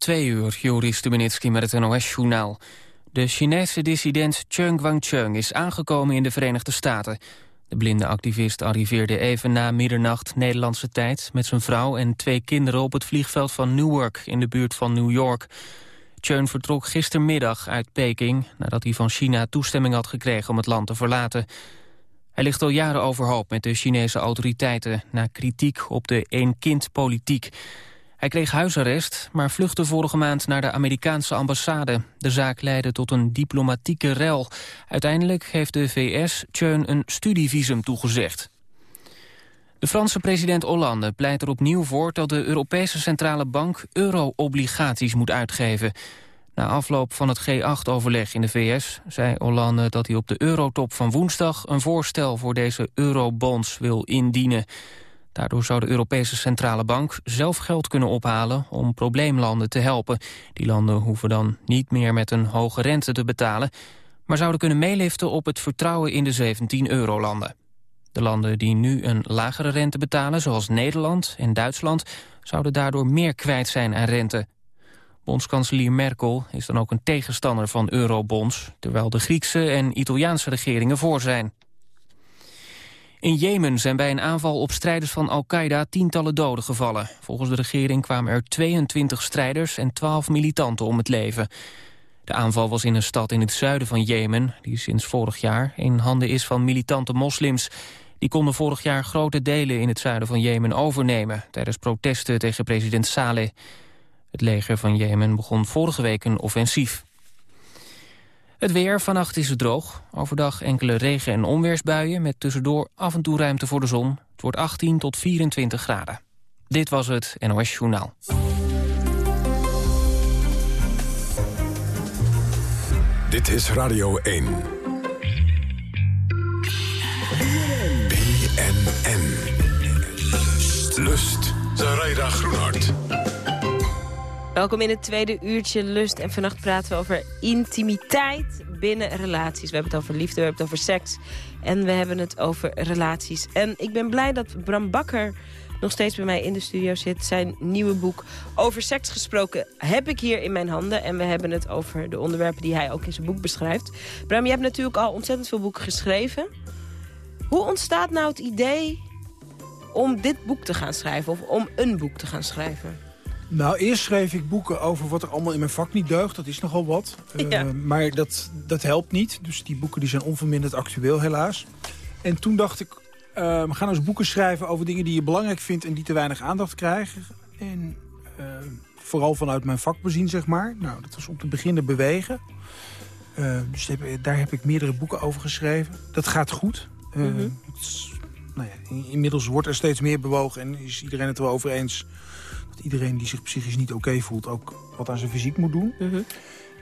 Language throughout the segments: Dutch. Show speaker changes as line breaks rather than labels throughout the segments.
Twee uur, Joris Stubenitski met het NOS-journaal. De Chinese dissident Cheng Guangcheng is aangekomen in de Verenigde Staten. De blinde activist arriveerde even na middernacht Nederlandse tijd... met zijn vrouw en twee kinderen op het vliegveld van Newark in de buurt van New York. Cheng vertrok gistermiddag uit Peking... nadat hij van China toestemming had gekregen om het land te verlaten. Hij ligt al jaren overhoop met de Chinese autoriteiten... na kritiek op de één-kind-politiek... Hij kreeg huisarrest, maar vluchtte vorige maand naar de Amerikaanse ambassade. De zaak leidde tot een diplomatieke rel. Uiteindelijk heeft de VS Cheun een studievisum toegezegd. De Franse president Hollande pleit er opnieuw voor dat de Europese Centrale Bank euro-obligaties moet uitgeven. Na afloop van het G8-overleg in de VS zei Hollande dat hij op de eurotop van woensdag een voorstel voor deze eurobonds wil indienen. Daardoor zou de Europese Centrale Bank zelf geld kunnen ophalen om probleemlanden te helpen. Die landen hoeven dan niet meer met een hoge rente te betalen, maar zouden kunnen meeliften op het vertrouwen in de 17 eurolanden. De landen die nu een lagere rente betalen, zoals Nederland en Duitsland, zouden daardoor meer kwijt zijn aan rente. Bondskanselier Merkel is dan ook een tegenstander van eurobonds, terwijl de Griekse en Italiaanse regeringen voor zijn. In Jemen zijn bij een aanval op strijders van Al-Qaeda tientallen doden gevallen. Volgens de regering kwamen er 22 strijders en 12 militanten om het leven. De aanval was in een stad in het zuiden van Jemen... die sinds vorig jaar in handen is van militante moslims. Die konden vorig jaar grote delen in het zuiden van Jemen overnemen... tijdens protesten tegen president Saleh. Het leger van Jemen begon vorige week een offensief. Het weer, vannacht is het droog. Overdag enkele regen- en onweersbuien... met tussendoor af en toe ruimte voor de zon. Het wordt 18 tot 24 graden. Dit was het NOS Journaal.
Dit is Radio 1. BNN. Lust. Zaraida Groenhart.
Welkom in het tweede uurtje Lust. En vannacht praten we over intimiteit binnen relaties. We hebben het over liefde, we hebben het over seks. En we hebben het over relaties. En ik ben blij dat Bram Bakker nog steeds bij mij in de studio zit. Zijn nieuwe boek over seks gesproken heb ik hier in mijn handen. En we hebben het over de onderwerpen die hij ook in zijn boek beschrijft. Bram, je hebt natuurlijk al ontzettend veel boeken geschreven. Hoe ontstaat nou het idee om dit boek te gaan schrijven? Of om een boek te gaan schrijven?
Nou, eerst schreef ik boeken over wat er allemaal in mijn vak niet deugt. Dat is nogal wat.
Ja.
Uh, maar dat, dat helpt niet. Dus die boeken die zijn onverminderd actueel helaas. En toen dacht ik, uh, we gaan eens boeken schrijven over dingen die je belangrijk vindt... en die te weinig aandacht krijgen. En uh, vooral vanuit mijn vak bezien, zeg maar. Nou, dat was om te beginnen bewegen. dus daar heb ik meerdere boeken over geschreven. Dat gaat goed. Mm -hmm. is, nou ja, inmiddels wordt er steeds meer bewogen en is iedereen het wel over eens iedereen die zich psychisch niet oké okay voelt... ook wat aan zijn fysiek moet doen.
Mm -hmm.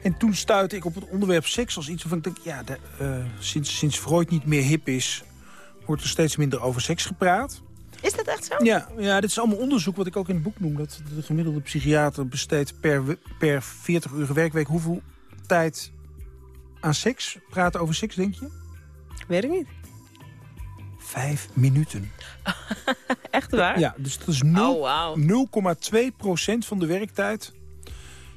En toen stuitte ik op het onderwerp seks als iets waarvan ik denk... ja, de, uh, sinds, sinds Freud niet meer hip is... wordt er steeds minder over seks gepraat.
Is dat echt zo?
Ja, ja, dit is allemaal onderzoek wat ik ook in het boek noem. Dat de gemiddelde psychiater besteedt per, per 40 uur werkweek... hoeveel tijd aan seks praten over seks, denk je?
Weet ik niet.
Vijf minuten.
Echt waar?
Ja, dus dat is 0,2
oh, wow.
van de werktijd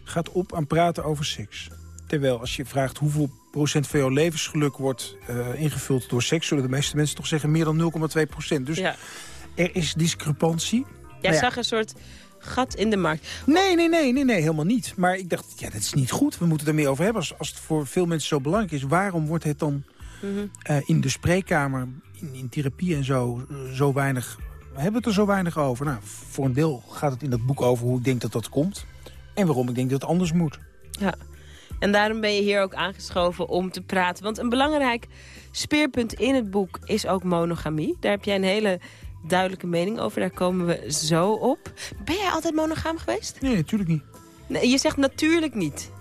gaat op aan praten over seks. Terwijl als je vraagt hoeveel procent van jouw levensgeluk wordt uh, ingevuld door seks... zullen de meeste mensen toch zeggen meer dan 0,2 procent. Dus
ja.
er is discrepantie.
Jij
nou
zag een soort gat in de markt.
Nee, nee, nee, nee, nee, helemaal niet. Maar ik dacht, ja, dat is niet goed. We moeten er meer over hebben. Als, als het voor veel mensen zo belangrijk is, waarom wordt het dan
Mm -hmm.
uh, in de spreekkamer, in, in therapie en zo, zo weinig... We hebben het er zo weinig over. Nou, voor een deel gaat het in dat boek over hoe ik denk dat dat komt. En waarom ik denk dat het anders moet.
Ja, en daarom ben je hier ook aangeschoven om te praten. Want een belangrijk speerpunt in het boek is ook monogamie. Daar heb jij een hele duidelijke mening over. Daar komen we zo op. Ben jij altijd monogaam geweest?
Nee, natuurlijk niet.
Nee, je zegt natuurlijk niet.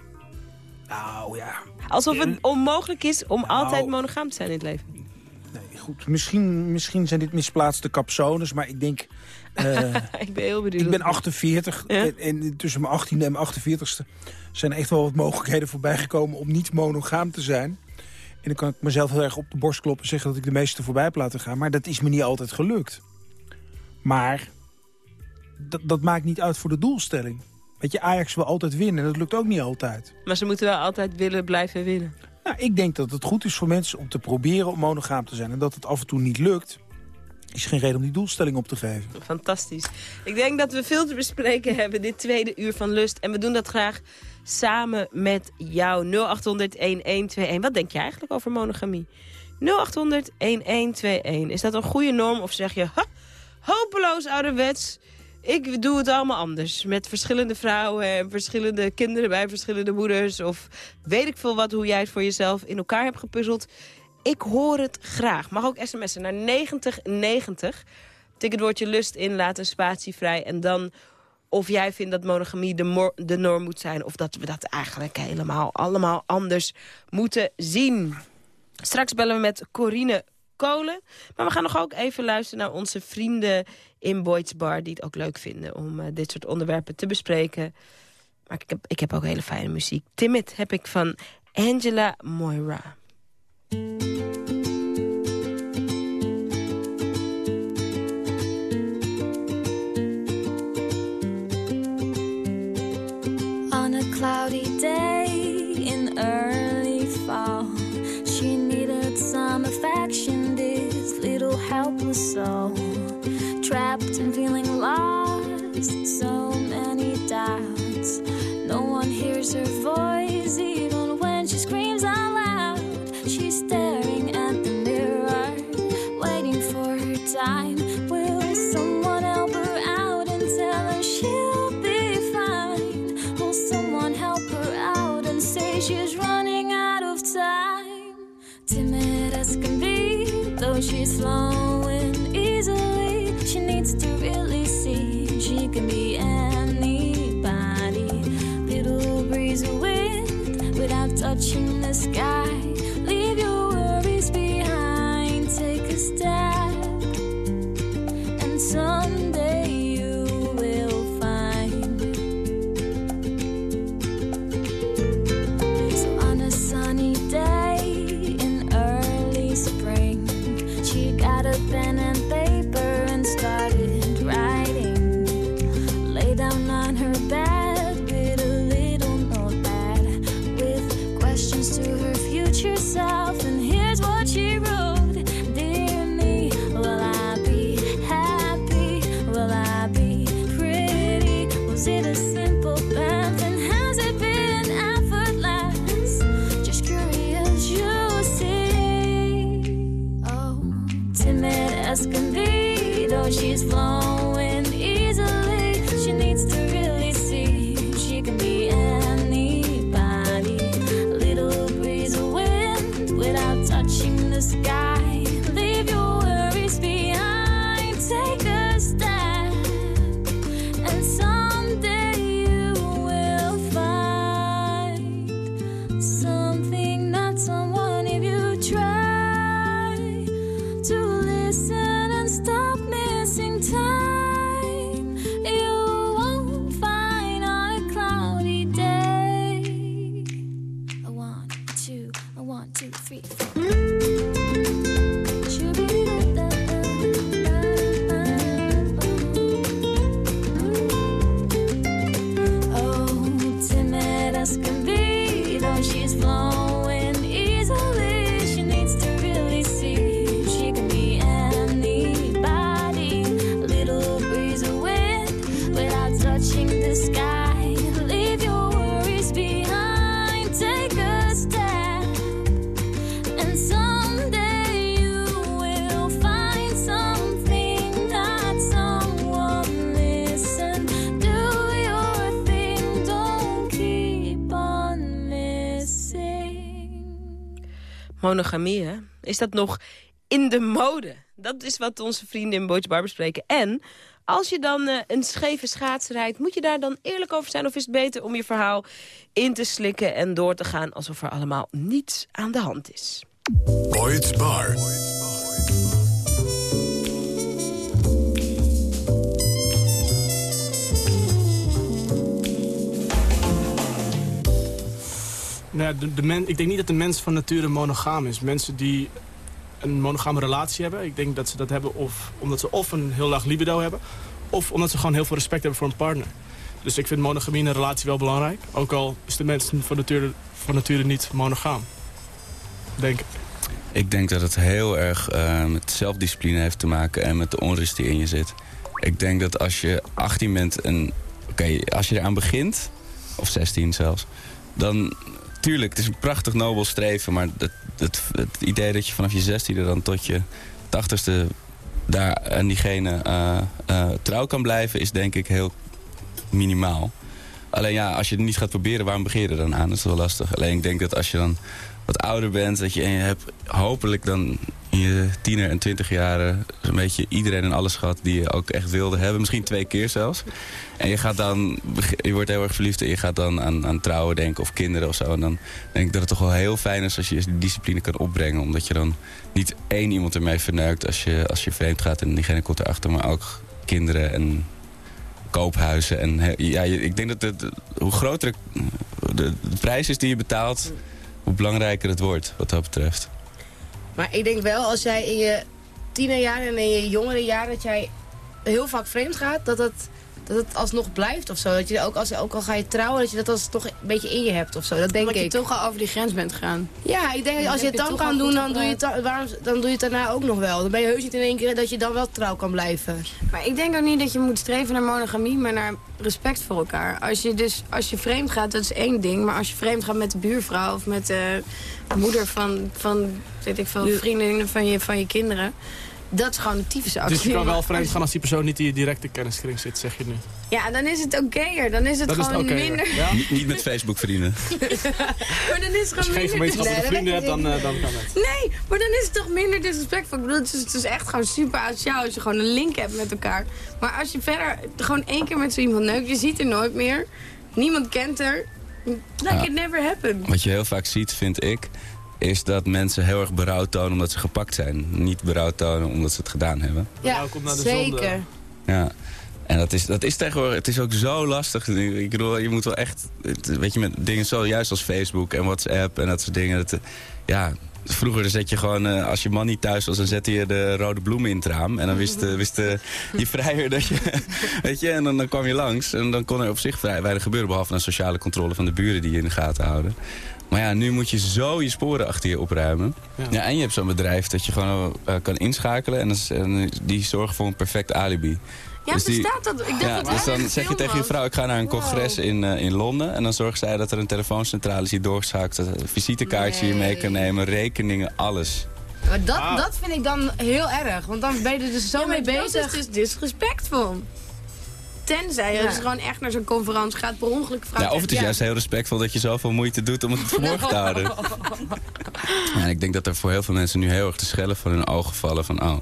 Nou ja.
Alsof het onmogelijk is om nou, altijd monogaam te zijn in het leven.
Goed. Misschien, misschien zijn dit misplaatste capsones, maar ik denk... Uh,
ik ben heel benieuwd.
Ik ben 48 ja? en, en, tussen mijn 18e en mijn 48e zijn echt wel wat mogelijkheden voorbij gekomen om niet monogaam te zijn. En dan kan ik mezelf heel erg op de borst kloppen en zeggen dat ik de meeste voorbij heb laten gaan. Maar dat is me niet altijd gelukt. Maar dat, dat maakt niet uit voor de doelstelling. Weet je, Ajax wil altijd winnen. Dat lukt ook niet altijd.
Maar ze moeten wel altijd willen blijven winnen.
Nou, ik denk dat het goed is voor mensen om te proberen om monogaam te zijn. En dat het af en toe niet lukt, is geen reden om die doelstelling op te geven.
Fantastisch. Ik denk dat we veel te bespreken hebben dit tweede uur van Lust. En we doen dat graag samen met jou. 0800-1121. Wat denk je eigenlijk over monogamie? 0800-1121. Is dat een goede norm of zeg je... Ha, hopeloos ouderwets... Ik doe het allemaal anders. Met verschillende vrouwen en verschillende kinderen bij verschillende moeders. Of weet ik veel wat, hoe jij het voor jezelf in elkaar hebt gepuzzeld. Ik hoor het graag. Mag ook sms'en naar 9090. Tik het woordje lust in, laat een spatie vrij. En dan of jij vindt dat monogamie de, de norm moet zijn... of dat we dat eigenlijk helemaal allemaal anders moeten zien. Straks bellen we met Corine Kolen. Maar we gaan nog ook even luisteren naar onze vrienden in Boyd's Bar... die het ook leuk vinden om uh, dit soort onderwerpen te bespreken. Maar ik heb, ik heb ook hele fijne muziek. Timid heb ik van Angela Moira. Monogamie, hè? Is dat nog in de mode? Dat is wat onze vrienden in Boys Bar bespreken. En als je dan eh, een scheve schaats rijdt... moet je daar dan eerlijk over zijn? Of is het beter om je verhaal in te slikken en door te gaan... alsof er allemaal niets aan de hand is?
Bar.
Nou ja, de, men, ik denk niet dat de mens van nature monogaam is. Mensen die een monogame relatie hebben, ik denk dat ze dat hebben of omdat ze of een heel laag libido hebben, of omdat ze gewoon heel veel respect hebben voor een partner. Dus ik vind monogamie in een relatie wel belangrijk. Ook al is de mens van nature, van nature niet monogaam. Denk ik.
Ik denk dat het heel erg eh, met zelfdiscipline heeft te maken en met de onrust die in je zit. Ik denk dat als je 18 bent en oké, als je eraan begint, of 16 zelfs, dan tuurlijk, het is een prachtig nobel streven, maar het, het, het idee dat je vanaf je 16e dan tot je 80ste daar aan diegene eh, eh, trouw kan blijven, is denk ik heel minimaal. Alleen ja, als je het niet gaat proberen, waarom begin je er dan aan? Dat is wel lastig. Alleen ik denk dat als je dan wat ouder bent, dat je, en je hebt hopelijk dan in je tiener en twintig jaren een beetje iedereen en alles gehad die je ook echt wilde hebben. Misschien twee keer zelfs. En je gaat dan, je wordt heel erg verliefd en je gaat dan aan, aan trouwen denken of kinderen of zo. En dan denk ik dat het toch wel heel fijn is als je die discipline kan opbrengen. Omdat je dan niet één iemand ermee verneukt als je, als je vreemd gaat en diegene komt erachter. Maar ook kinderen en koophuizen. En ja, ik denk dat het, hoe groter de, de prijs is die je betaalt, hoe belangrijker het wordt wat dat betreft.
Maar ik denk wel, als jij in je tienerjaren en in je jongere jaren... dat jij heel vaak vreemd gaat, dat het, dat het alsnog blijft of zo. Dat je ook, als, ook al ga je trouwen, dat je dat als toch een beetje in je hebt of zo. Dat denk
Omdat je
ik.
toch al over die grens bent gegaan.
Ja, ik denk dat als je het dan kan doen, dan doe, je het, waarom, dan doe je het daarna ook nog wel. Dan ben je heus niet in één keer dat je dan wel trouw kan blijven.
Maar ik denk ook niet dat je moet streven naar monogamie, maar naar respect voor elkaar. Als je dus als je vreemd gaat, dat is één ding. Maar als je vreemd gaat met de buurvrouw of met de moeder van, van weet ik veel, vriendinnen van je, van je kinderen. Dat is gewoon een typische actie.
Dus je kan wel vreemd
als-
gaan als die persoon niet in je directe kenniskring zit, zeg je nu.
Ja, dan is het okéer. Dan is het
Dat is
gewoon
oké.
minder...
ja?
Niet, niet met Facebook vrienden.
Maar dan is het
Als je
gewoon
geen
minder...
gemeenschappelijke vrienden hebt, dan, eh, dan kan het.
Nee, maar dan is het toch minder disrespectvol. Ik bedoel, het is, het is echt gewoon super asociaal als je gewoon een link hebt met elkaar. Maar als je verder gewoon één keer met zo iemand neukt, je ziet er nooit meer. Niemand kent haar. Like
Ja.
it never happened.
Wat je heel vaak ziet, vind ik, is dat mensen heel erg berouw tonen omdat ze gepakt zijn. Niet berouw tonen omdat ze het gedaan hebben.
Ja,
komt naar de
zeker.
zonde.
Ja. En dat is, dat is tegenwoordig, het is ook zo lastig. Ik bedoel, je moet wel echt, weet je, met dingen zo, juist als Facebook en WhatsApp en dat soort dingen. Dat, eh, ja, vroeger zet je gewoon, eh, als je man niet thuis was, dan zette je de rode bloemen in het raam. En dan wist, eh, wist eh, je vrijer dat je, weet je, en dan, dan kwam je langs. En dan kon er op zich vrij weinig gebeuren, behalve een sociale controle van de buren die je in de gaten houden. Maar ja, nu moet je zo je sporen achter je opruimen.
Ja.
Ja, en je hebt zo'n bedrijf dat je gewoon eh, kan inschakelen. En, dat is- en die zorgen voor een perfect alibi.
Ja,
Dus die-
bestaat dat? Ik dacht
Ja,
dat
dus
dat
dan zeg je tegen je vrouw, ik ga naar een congres in, eh, in Londen. En dan zorgt zij dat er een telefooncentrale is die doorschakelt. Dat een visitekaartje je mee kan
Nee.
nemen, rekeningen, alles.
Maar dat,
Ah.
dat vind ik dan heel erg. Want dan ben je er dus zo
Ja,
mee
dat
bezig.
is dus disrespectvol. Tenzij je
Ja.
dus gewoon echt naar zo'n conferentie gaat per ongeluk vraagt.
Ja, of het is
ja,
juist heel respectvol dat je zoveel moeite doet om het verborgen te houden. En ik denk dat er voor heel veel mensen nu heel erg de schellen van hun ogen vallen. Van, oh,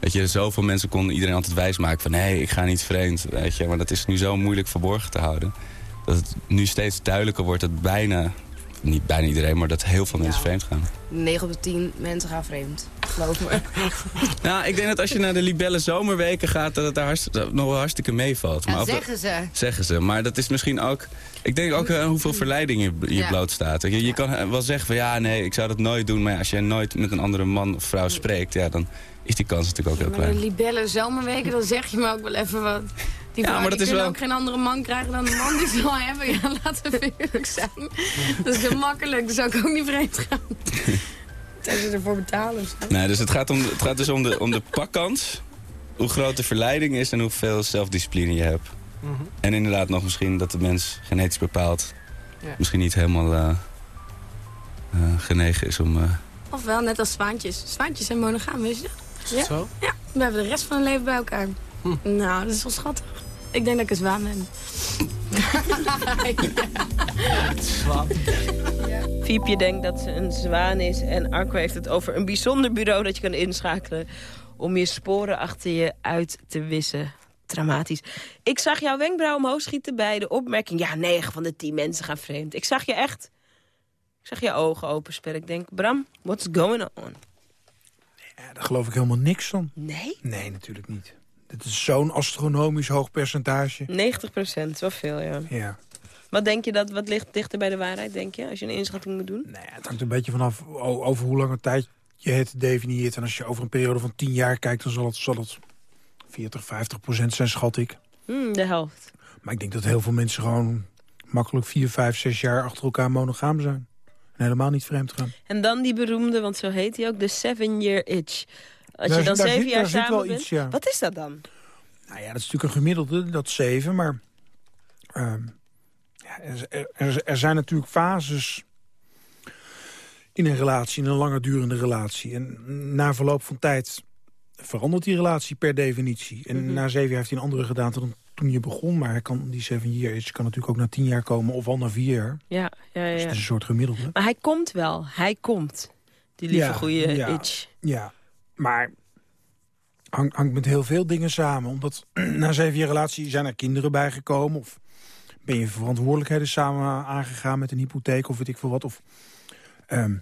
weet je, zoveel mensen konden iedereen altijd wijsmaken van... hé, ik ga niet vreemd, weet je. Maar dat is nu zo moeilijk verborgen te houden. Dat het nu steeds duidelijker wordt dat bijna... Niet bijna iedereen, maar dat heel veel mensen
Ja.
vreemd gaan.
9 op de 10 mensen gaan vreemd. Geloof me.
Nou, ik denk dat als je naar de Libelle zomerweken gaat... dat het daar nog wel hartstikke meevalt.
Ja,
de-
zeggen ze.
Zeggen ze. Maar dat is misschien ook... Ik denk ook eh, hoeveel verleiding je, je
Ja.
blootstaat. Je, je kan eh, wel zeggen van ja, nee, ik zou dat nooit doen. Maar als jij nooit met een andere man of vrouw spreekt... Ja, dan is die kans natuurlijk ook heel
Maar de
klein.
libelle zomerweken, dan zeg je me ook wel even wat. Die
Ja,
vrouwen
maar dat is
kunnen
wel-
ook geen andere man krijgen dan de man die ze al hebben. Ja, laten we eerlijk zijn. Dat is heel makkelijk, dus zou ik ook niet vreemd gaan. Tenzij ze ervoor betalen of zo.
Nee, dus het gaat, om, het gaat dus om de, om de pakkans. Hoe groot de verleiding is en hoeveel zelfdiscipline je hebt.
Mhm.
En inderdaad nog misschien dat de mens genetisch bepaald...
Ja.
misschien niet helemaal eh, eh, genegen is om... eh,
Ofwel, net als zwaantjes. Zwaantjes zijn monogaam, weet je dat?
Is het zo?
Ja, we hebben de rest van hun leven bij elkaar.
Hm.
Nou, dat is wel schattig. Ik denk dat ik een zwaan ben.
Fiepje denkt dat ze een zwaan is. En Arco heeft het over een bijzonder bureau dat je kan inschakelen... om je sporen achter je uit te wissen. Dramatisch. Ik zag jouw wenkbrauw omhoog schieten bij de opmerking... ja, 9 van de 10 mensen gaan vreemd. Ik zag je echt... Ik zag je ogen openspellen. Ik denk, Bram, what's going on?
Ja, daar geloof ik helemaal niks van.
Nee?
Nee, natuurlijk niet. Dit is zo'n astronomisch hoog percentage.
90 procent, zoveel, ja.
Ja.
Wat denk je dat, wat ligt dichter bij de waarheid, denk je? Als je een inschatting moet doen?
Nou ja, het hangt een beetje vanaf over hoe lange tijd je het definieert. En als je over een periode van 10 jaar kijkt, dan zal het, zal het 40, 50 procent zijn, schat ik.
Hmm, de helft.
Maar ik denk dat heel veel mensen gewoon makkelijk vier, vijf, zes jaar achter elkaar monogaam zijn. En helemaal niet vreemd gaan.
En dan die beroemde, want zo heet hij ook, de seven year itch. Als
Daar
je dan zeven jaar samen bent.
iets, ja.
Wat is dat dan?
Nou ja, dat is natuurlijk een gemiddelde, dat zeven. Maar ehm, ja, er, er, er zijn natuurlijk fases in een relatie, in een langer durende relatie. En na verloop van tijd verandert die relatie per definitie. En
Mhm.
na zeven jaar heeft hij een andere gedaan dan toen je begon. Maar hij kan, die seven year is kan natuurlijk ook na tien jaar komen of al na vier jaar.
Ja, ja, ja.
Dus het is een soort gemiddelde.
Maar hij komt wel. Hij komt. Die lieve goede
ja.
itch.
Ja, maar hangt, hangt met heel veel dingen samen. Omdat na zeven jaar relatie zijn er kinderen bijgekomen... of ben je verantwoordelijkheden samen aangegaan met een hypotheek... of weet ik veel wat. Of ehm,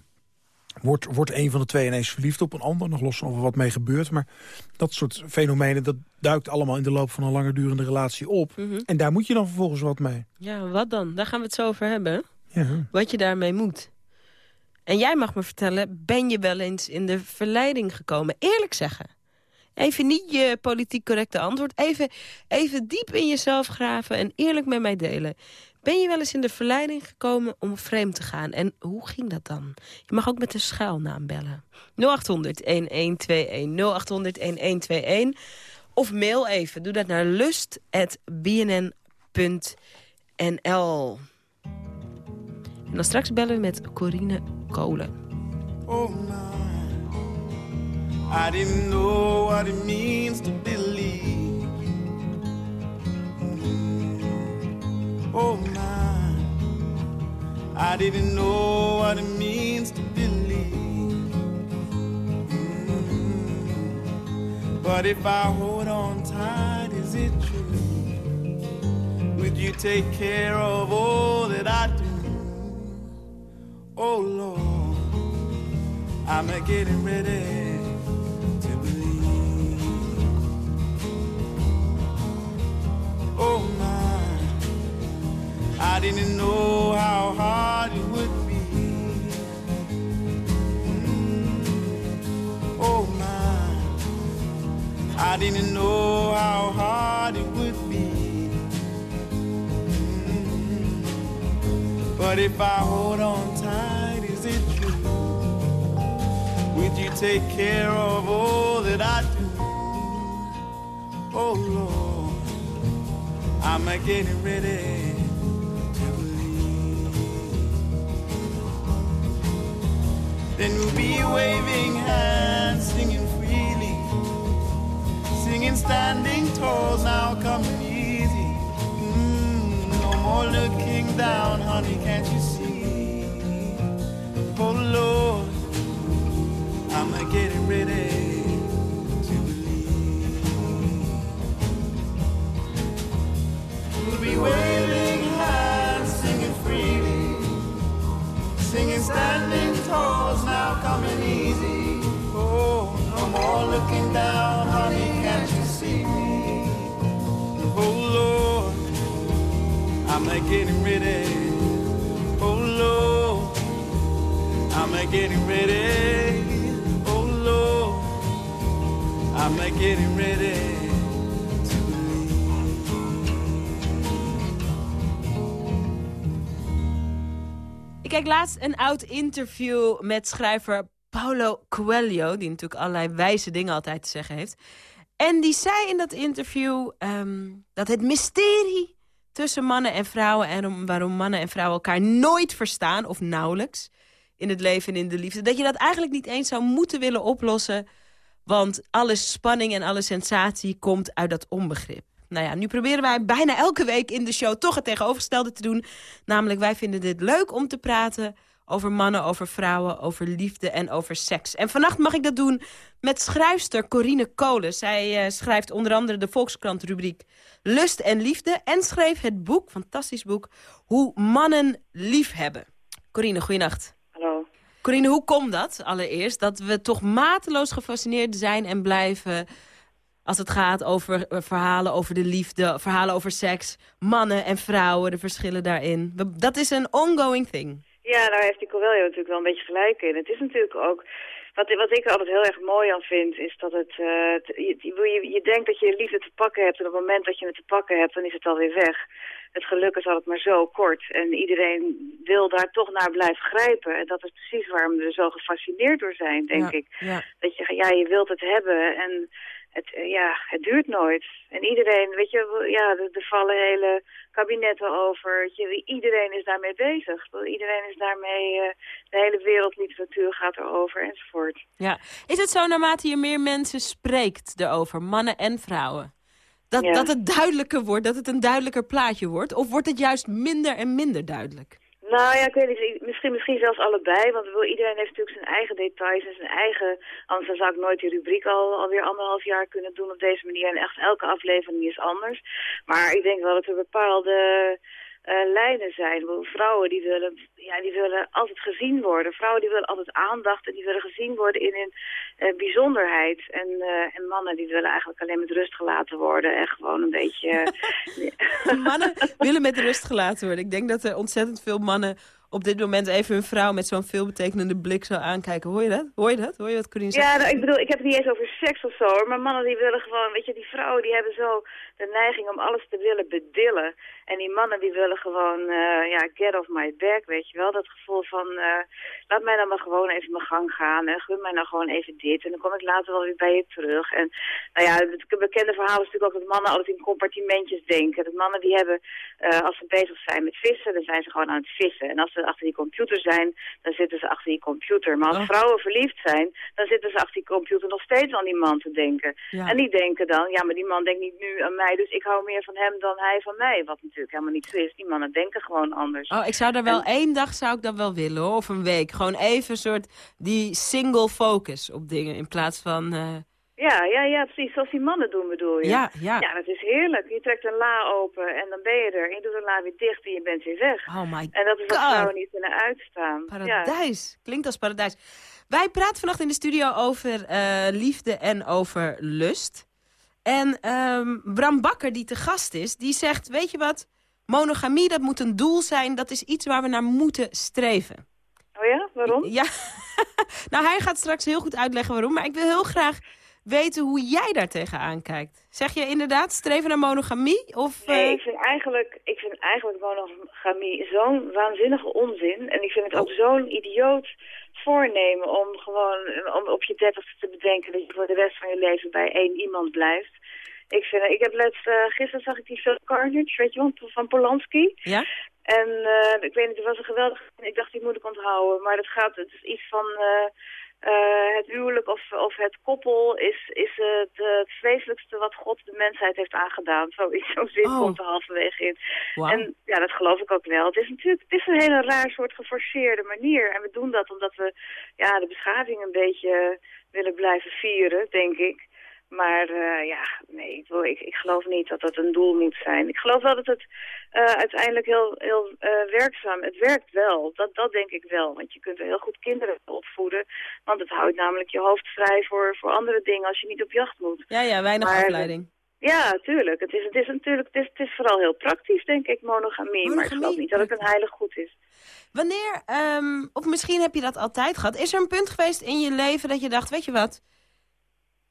wordt, wordt een van de twee ineens verliefd op een ander... nog los van of er wat mee gebeurt. Maar dat soort fenomenen, dat duikt allemaal in de loop van een langer durende relatie op.
Mhm.
En daar moet je dan vervolgens wat mee.
Ja, wat dan? Daar gaan we het zo over hebben.
Ja.
Wat je daarmee moet. En jij mag me vertellen, ben je wel eens in de verleiding gekomen? Eerlijk zeggen. Even niet je politiek correcte antwoord. Even, even diep in jezelf graven en eerlijk met mij delen. Ben je wel eens in de verleiding gekomen om vreemd te gaan? En hoe ging dat dan? Je mag ook met de schuilnaam bellen. 0800-1121, 0800-1121. Of mail even. Doe dat naar lust.bnn.nl. En dan straks bellen we met Corine Kolen.
Oh my, I didn't know what it means to believe. Oh my, I didn't know what it means to believe. But if I hold on tight, is it true? Would you take care of all that I do? Oh Lord, I'm a getting ready to believe. Oh my, I didn't know how hard it would be. Mm. Oh my, I didn't know how hard it would be. Mm. But if I hold on you take care of all that I do? Oh Lord, I'm a getting ready to believe. Then we'll be waving hands, singing freely, singing standing tall, now coming easy. Mm, no more looking down, honey, can't you see? Oh Lord, getting ready to believe. We'll be waving hands, singing freely, singing standing tall, now coming easy. Oh, no more looking down, honey, can't you see me? Oh Lord, I'm a getting ready. Oh Lord, I'm a getting ready. I'm a getting ready. to
Ik kijk laatst een oud interview met schrijver Paulo Coelho... die natuurlijk allerlei wijze dingen altijd te zeggen heeft. En die zei in dat interview ehm, dat het mysterie tussen mannen en vrouwen... en om, waarom mannen en vrouwen elkaar nooit verstaan, of nauwelijks... in het leven en in de liefde, dat je dat eigenlijk niet eens zou moeten willen oplossen... want alle spanning en alle sensatie komt uit dat onbegrip. Nou ja, nu proberen wij bijna elke week in de show toch het tegenovergestelde te doen. Namelijk, wij vinden dit leuk om te praten over mannen, over vrouwen, over liefde en over seks. En vannacht mag ik dat doen met schrijfster Corine Kolen. Zij eh, schrijft onder andere de Volkskrant-rubriek Lust en Liefde... en schreef het boek, fantastisch boek, Hoe mannen lief hebben. Corine, goeienacht. Corine, hoe komt dat allereerst? Dat we toch mateloos gefascineerd zijn en blijven... als het gaat over eh, verhalen over de liefde, verhalen over seks... mannen en vrouwen, de verschillen daarin. Dat is een ongoing thing.
Ja, daar heeft die Coelho natuurlijk wel een beetje gelijk in. Het is natuurlijk ook wat, wat ik er altijd heel erg mooi aan vind, is dat het, eh, het- je, je, je denkt dat je je liefde te pakken hebt en op het moment dat je het te pakken hebt, dan is het alweer weg. Het geluk is altijd maar zo kort en iedereen wil daar toch naar blijven grijpen. En dat is precies waarom we er zo gefascineerd door zijn, denk
Ja,
ik.
ja.
Dat je, ja, je wilt het hebben en het, eh, ja, het duurt nooit. En iedereen, weet je, ja, er, vallen hele kabinetten over. Weet je, iedereen is daarmee bezig. Iedereen is daarmee, eh, de hele wereldliteratuur gaat erover enzovoort.
Ja. Is het zo naarmate je meer mensen spreekt erover, mannen en vrouwen? Dat,
Ja.
dat het duidelijker wordt, dat het een duidelijker plaatje wordt? Of wordt het juist minder en minder duidelijk?
Nou ja, ik weet niet. Misschien, misschien zelfs allebei. Want iedereen heeft natuurlijk zijn eigen details en zijn eigen... Anders zou ik nooit die rubriek al alweer anderhalf jaar kunnen doen op deze manier. En echt elke aflevering is anders. Maar ik denk wel dat er bepaalde eh, lijnen zijn. Vrouwen die willen, ja, die willen altijd gezien worden. Vrouwen die willen altijd aandacht en die willen gezien worden in hun eh, bijzonderheid. En, eh, en mannen die willen eigenlijk alleen met rust gelaten worden. En gewoon een beetje...
mannen willen met rust gelaten worden. Ik denk dat er ontzettend veel mannen op dit moment even hun vrouw met zo'n veelbetekenende blik zou aankijken. Hoor je dat? Hoor je dat? Hoor je wat Corine zegt?
Ja, nou, ik bedoel, ik heb het niet eens over seks of zo, hoor. Maar mannen die willen gewoon, weet je, die vrouwen die hebben zo de neiging om alles te willen bedillen. En die mannen die willen gewoon, eh, ja, get off my back, weet je wel. Dat gevoel van, eh, laat mij dan maar gewoon even mijn gang gaan. En gun mij nou gewoon even dit. En dan kom ik later wel weer bij je terug. En nou ja, het bekende verhaal is natuurlijk ook dat mannen altijd in compartimentjes denken. Dat mannen die hebben, eh, als ze bezig zijn met vissen, dan zijn ze gewoon aan het vissen. En als ze achter die computer zijn, dan zitten ze achter die computer. Maar als vrouwen verliefd zijn, dan zitten ze achter die computer nog steeds aan die man te denken.
Ja.
En die denken dan, ja, maar die man denkt niet nu aan mij, dus ik hou meer van hem dan hij van mij. Wat natuurlijk helemaal niet zo is. Die mannen denken gewoon anders.
Oh, ik zou daar wel één dag zou ik dat wel willen, hoor. Of een week. Gewoon even een soort die single focus op dingen in plaats van... eh,
Ja, ja, ja, precies. Zoals die mannen doen, bedoel je?
Ja, ja.
Ja, dat is heerlijk. Je trekt een la open en dan ben je er. En je doet een la weer dicht en je bent weer weg.
Oh my
En dat is wat
God.
vrouwen niet kunnen uitstaan. Ja.
Paradijs. Klinkt als paradijs. Wij praten vannacht in de studio over eh, liefde en over lust. En ehm, Bram Bakker, die te gast is, die zegt... weet je wat, monogamie, dat moet een doel zijn. Dat is iets waar we naar moeten streven.
Oh ja? Waarom?
Ja, nou hij gaat straks heel goed uitleggen waarom. Maar ik wil heel graag weten hoe jij daar tegenaan kijkt. Zeg je inderdaad streven naar monogamie? Of,
Nee,
eh,
ik vind eigenlijk, ik vind eigenlijk monogamie zo'n waanzinnige onzin. En ik vind het ook
Oh.
zo'n idioot voornemen om gewoon om op je dertigste te bedenken dat je voor de rest van je leven bij één iemand blijft. Ik, vind, ik heb let's, eh, gisteren zag ik die film Carnage, weet je wel, van Polanski.
Ja?
En eh, ik weet niet, het was een geweldig... Ik dacht, die moet ik onthouden. Maar het gaat, het is iets van... eh, het huwelijk of, of het koppel is, is het, eh, het vreselijkste wat God de mensheid heeft aangedaan. Zoiets, zo'n zin
Oh.
komt er halverwege in. En ja, dat geloof ik ook wel. Het is natuurlijk het is een hele raar soort geforceerde manier. En we doen dat omdat we ja, de beschaving een beetje willen blijven vieren, denk ik. Maar eh, ja, nee, ik, wil- ik, ik geloof niet dat dat een doel moet zijn. Ik geloof wel dat het eh, uiteindelijk heel, heel eh, werkzaam... Het werkt wel, dat, dat denk ik wel. Want je kunt er heel goed kinderen opvoeden. Want het houdt namelijk je hoofd vrij voor, voor andere dingen als je niet op jacht moet.
ja, ja, weinig
Maar-
afleiding.
Ja, tuurlijk. Het is, het is natuurlijk het is, het is vooral heel praktisch, denk ik, monogamie. Maar ik geloof niet dat het een heilig goed is.
Wanneer, ehm, of misschien heb je dat altijd gehad... is er een punt geweest in je leven dat je dacht... weet je wat,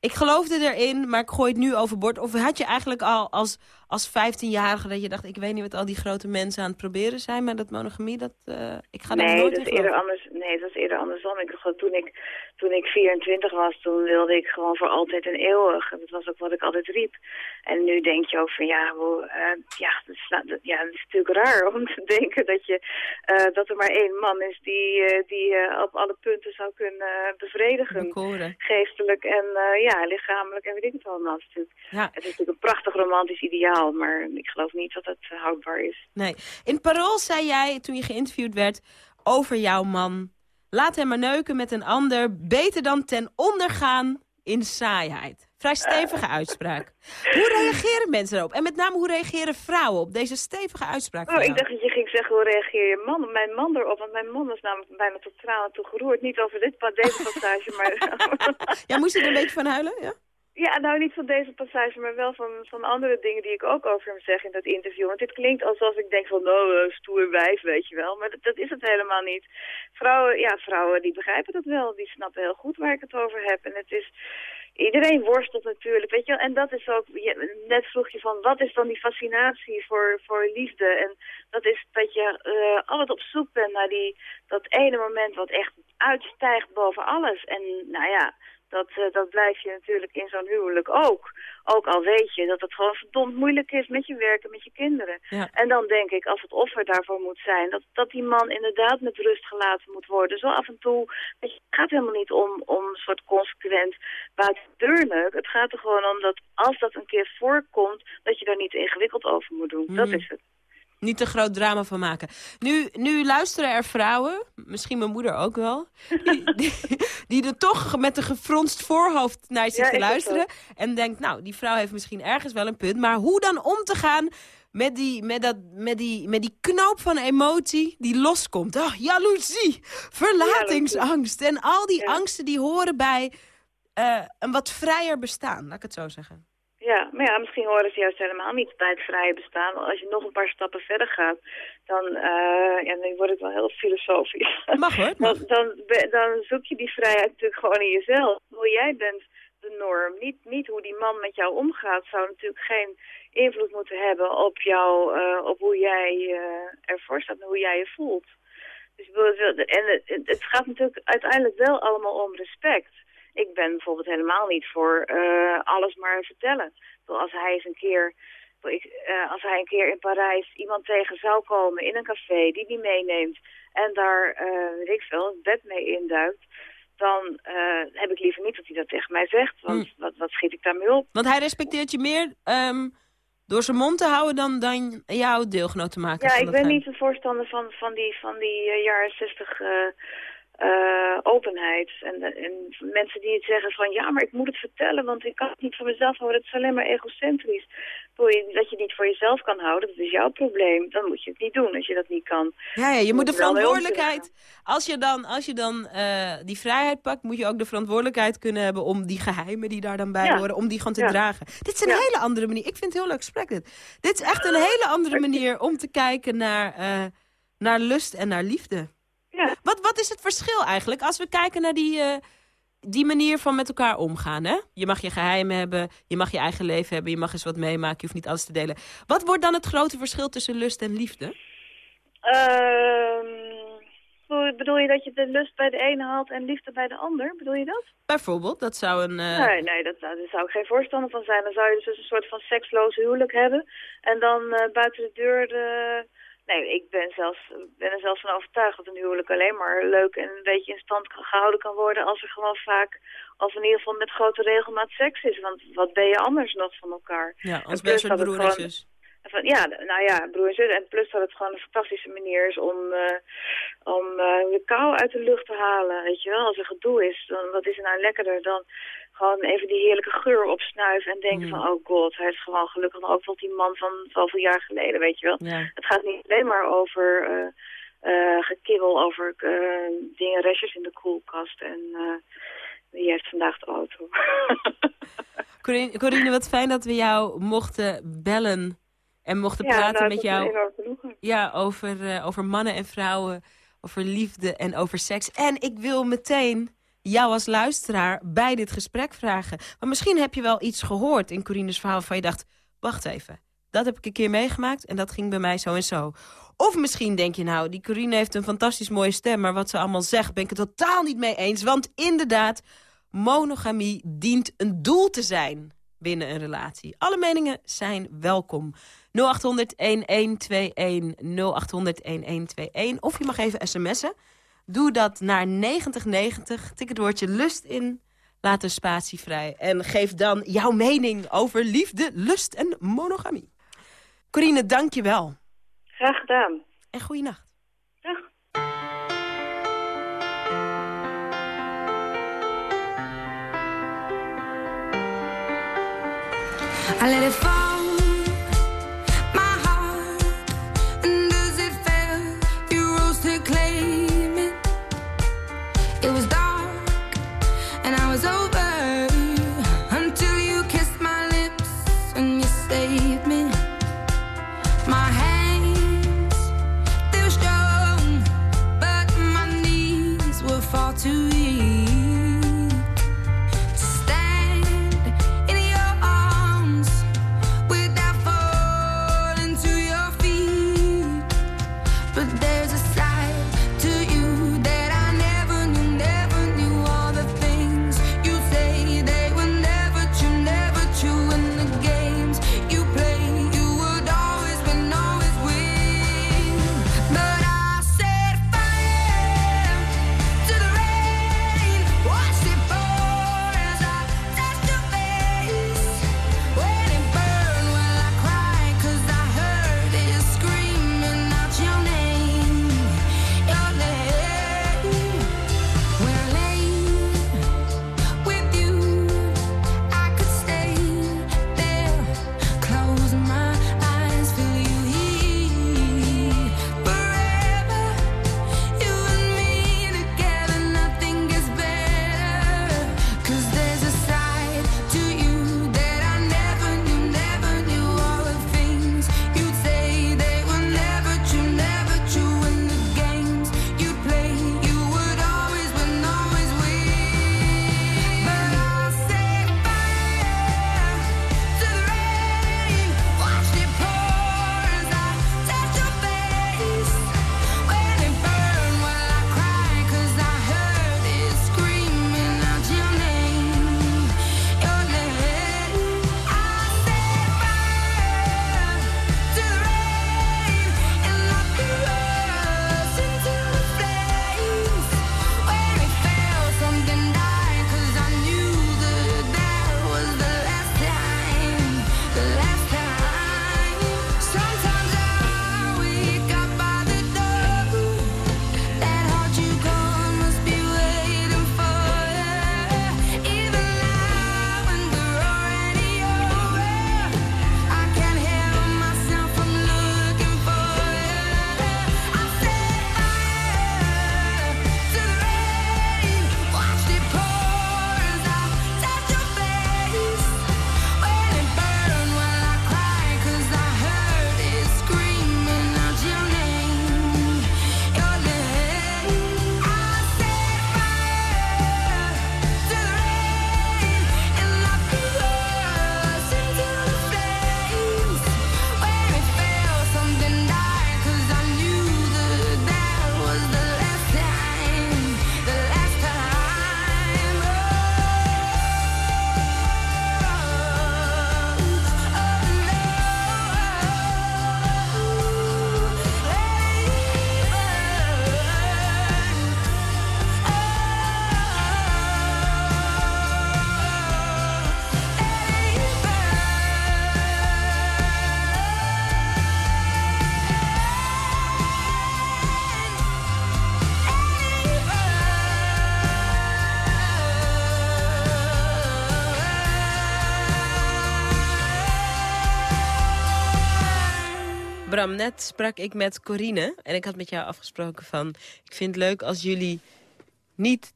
ik geloofde erin, maar ik gooi het nu overboord. Of had je eigenlijk al als, als 15-jarige dat je dacht... ik weet niet wat al die grote mensen aan het proberen zijn... maar dat monogamie, dat, eh, ik ga daar
nee,
nooit
dat is eerder anders. Nee, dat is eerder andersom. Ik, toen, ik, toen ik 24 was, toen wilde ik gewoon voor altijd en eeuwig. Dat was ook wat ik altijd riep. En nu denk je ook van, ja, hoe, eh, ja, dat is, dat- ja, het is natuurlijk raar om te denken dat, je, eh, dat er maar één man is die, die op alle punten zou kunnen bevredigen.
Bekoren.
Geestelijk en ja, lichamelijk en weet ik het allemaal. Het is, natuurlijk,
Ja.
het is natuurlijk een prachtig romantisch ideaal, maar ik geloof niet dat het houdbaar is.
Nee. In Parool zei jij, toen je geïnterviewd werd, over jouw man... laat hem maar neuken met een ander, beter dan ten onder gaan in saaiheid. Vrij stevige uitspraak. Hoe reageren mensen erop? En met name, hoe reageren vrouwen op deze stevige uitspraak
Oh, ik dacht dat je ging zeggen, hoe reageer je man, mijn man erop? Want mijn man was namelijk bijna tot tranen toe geroerd. Niet over dit, deze passage, maar...
Ja, moest je er een beetje van huilen? Ja?
Ja, nou niet van deze passage, maar wel van, van andere dingen die ik ook over hem zeg in dat interview. Want dit klinkt alsof ik denk van, nou, stoer wijf, weet je wel. Maar dat, is het helemaal niet. Vrouwen, ja, vrouwen die begrijpen dat wel. Die snappen heel goed waar ik het over heb. En het is, iedereen worstelt natuurlijk, weet je wel. En dat is ook, net vroeg je van, wat is dan die fascinatie voor, voor liefde? En dat is dat je uh, altijd op zoek bent naar die, dat ene moment wat echt uitstijgt boven alles. En nou ja dat, uh, dat blijf je natuurlijk in zo'n huwelijk ook. Ook al weet je dat het gewoon verdomd moeilijk is met je werken, met je kinderen.
Ja.
En dan denk ik, als het offer daarvoor moet zijn, dat, dat die man inderdaad met rust gelaten moet worden. Zo af en toe, het gaat helemaal niet om, om een soort consequent buitendeurneuk. Het gaat er gewoon om dat als dat een keer voorkomt, dat je daar niet ingewikkeld over moet doen. Dat
Mm.
is het.
Niet te groot drama van maken. Nu, nu luisteren er vrouwen, misschien mijn moeder ook wel... die, die, die er toch met een gefronst voorhoofd naar je
Ja,
zit te
is dat
luisteren... en denkt, nou, die vrouw heeft misschien ergens wel een punt... maar hoe dan om te gaan met die, met dat, met die, met die knoop van emotie die loskomt? Oh, jaloezie, verlatingsangst en al die angsten die horen bij eh, een wat vrijer bestaan, laat ik het zo zeggen.
Ja, maar ja, misschien horen ze juist helemaal niet bij het vrije bestaan. Als je nog een paar stappen verder gaat, dan, uh, ja, dan word ik wel heel filosofisch.
Mag hoor.
Dan, dan, dan zoek je die vrijheid natuurlijk gewoon in jezelf. Hoe jij bent de norm. Niet, niet hoe die man met jou omgaat zou natuurlijk geen invloed moeten hebben op jou, uh, op hoe jij uh, ervoor staat en hoe jij je voelt. Dus, ik bedoel, en het, het gaat natuurlijk uiteindelijk wel allemaal om respect. Ik ben bijvoorbeeld helemaal niet voor uh, alles maar vertellen. Als hij eens een keer, ik, uh, als hij een keer in Parijs iemand tegen zou komen in een café die die meeneemt en daar, uh, weet ik veel, het bed mee induikt, dan heb ik liever niet dat hij dat tegen mij zegt. Want hm. wat, wat schiet ik daarmee op?
Want hij respecteert je meer um, door zijn mond te houden dan, dan jouw deelgenoot te maken.
Ja, ik ben niet een voorstander van, van die, van die jaren zestig uh, openheid. En, en mensen die het zeggen van ja, maar ik moet het vertellen, want ik kan het niet voor mezelf houden. Het is alleen maar egocentrisch. Dat je niet voor jezelf kan houden, dat is jouw probleem. Dan moet je het niet doen als je dat niet kan.
Ja, ja je moet de verantwoordelijkheid, als je dan, als je dan uh, die vrijheid pakt, moet je ook de verantwoordelijkheid kunnen hebben om die geheimen die daar dan bij ja. horen, om die gewoon te ja. dragen. Dit is een ja. hele andere manier. Ik vind het heel leuk gesprek dit. Dit is echt een hele andere manier om te kijken naar, uh, naar lust en naar liefde.
Ja.
Wat, wat is het verschil eigenlijk als we kijken naar die, uh, die manier van met elkaar omgaan? Hè? Je mag je geheim hebben, je mag je eigen leven hebben, je mag eens wat meemaken, je hoeft niet alles te delen. Wat wordt dan het grote verschil tussen lust en liefde?
Uh, bedoel je dat je de lust bij de ene haalt en liefde bij de ander? Bedoel je dat?
Bijvoorbeeld, dat zou een... Uh...
Nee, nee dat, daar zou ik geen voorstander van zijn. Dan zou je dus een soort van seksloos huwelijk hebben en dan buiten de deur... De Nee, ik ben, zelfs, ben er zelfs van overtuigd dat een huwelijk alleen maar leuk en een beetje in stand kan gehouden kan worden als er gewoon vaak, of in ieder geval met grote regelmaat seks is. Want wat ben je anders nog van elkaar?
Ja, als je broer en zus.
Van, ja, nou ja, broer en zus. En plus dat het gewoon een fantastische manier is om, uh, om uh, de kou uit de lucht te halen. Weet je wel, als er gedoe is, dan wat is er nou lekkerder dan gewoon even die heerlijke geur opsnuiven en denken mm. van, oh god, hij is gewoon gelukkig nog ook wel die man van zoveel jaar geleden, weet je wel.
Ja.
Het gaat niet alleen maar over uh, uh, gekibbel, over uh, dingen, restjes in de koelkast en wie heeft vandaag de auto.
Corine, Corine, wat fijn dat we jou mochten bellen en mochten
ja,
praten
nou,
met jou ja, over, over mannen en vrouwen, over liefde en over seks. En ik wil meteen jou als luisteraar bij dit gesprek vragen. Maar misschien heb je wel iets gehoord in Corines verhaal van je dacht... wacht even, dat heb ik een keer meegemaakt en dat ging bij mij zo en zo. Of misschien denk je nou, die Corine heeft een fantastisch mooie stem... maar wat ze allemaal zegt ben ik het totaal niet mee eens. Want inderdaad, monogamie dient een doel te zijn binnen een relatie. Alle meningen zijn welkom. 0800-1121, 0800-1121. Of je mag even sms'en. Doe dat naar 9090. Tik het woordje lust in. Laat een spatie vrij. En geef dan jouw mening over liefde, lust en monogamie. Corine, dank je wel.
Graag gedaan.
En goeienacht.
Dag.
I let it fall.
Bram, net sprak ik met Corine en ik had met jou afgesproken van... ik vind het leuk als jullie niet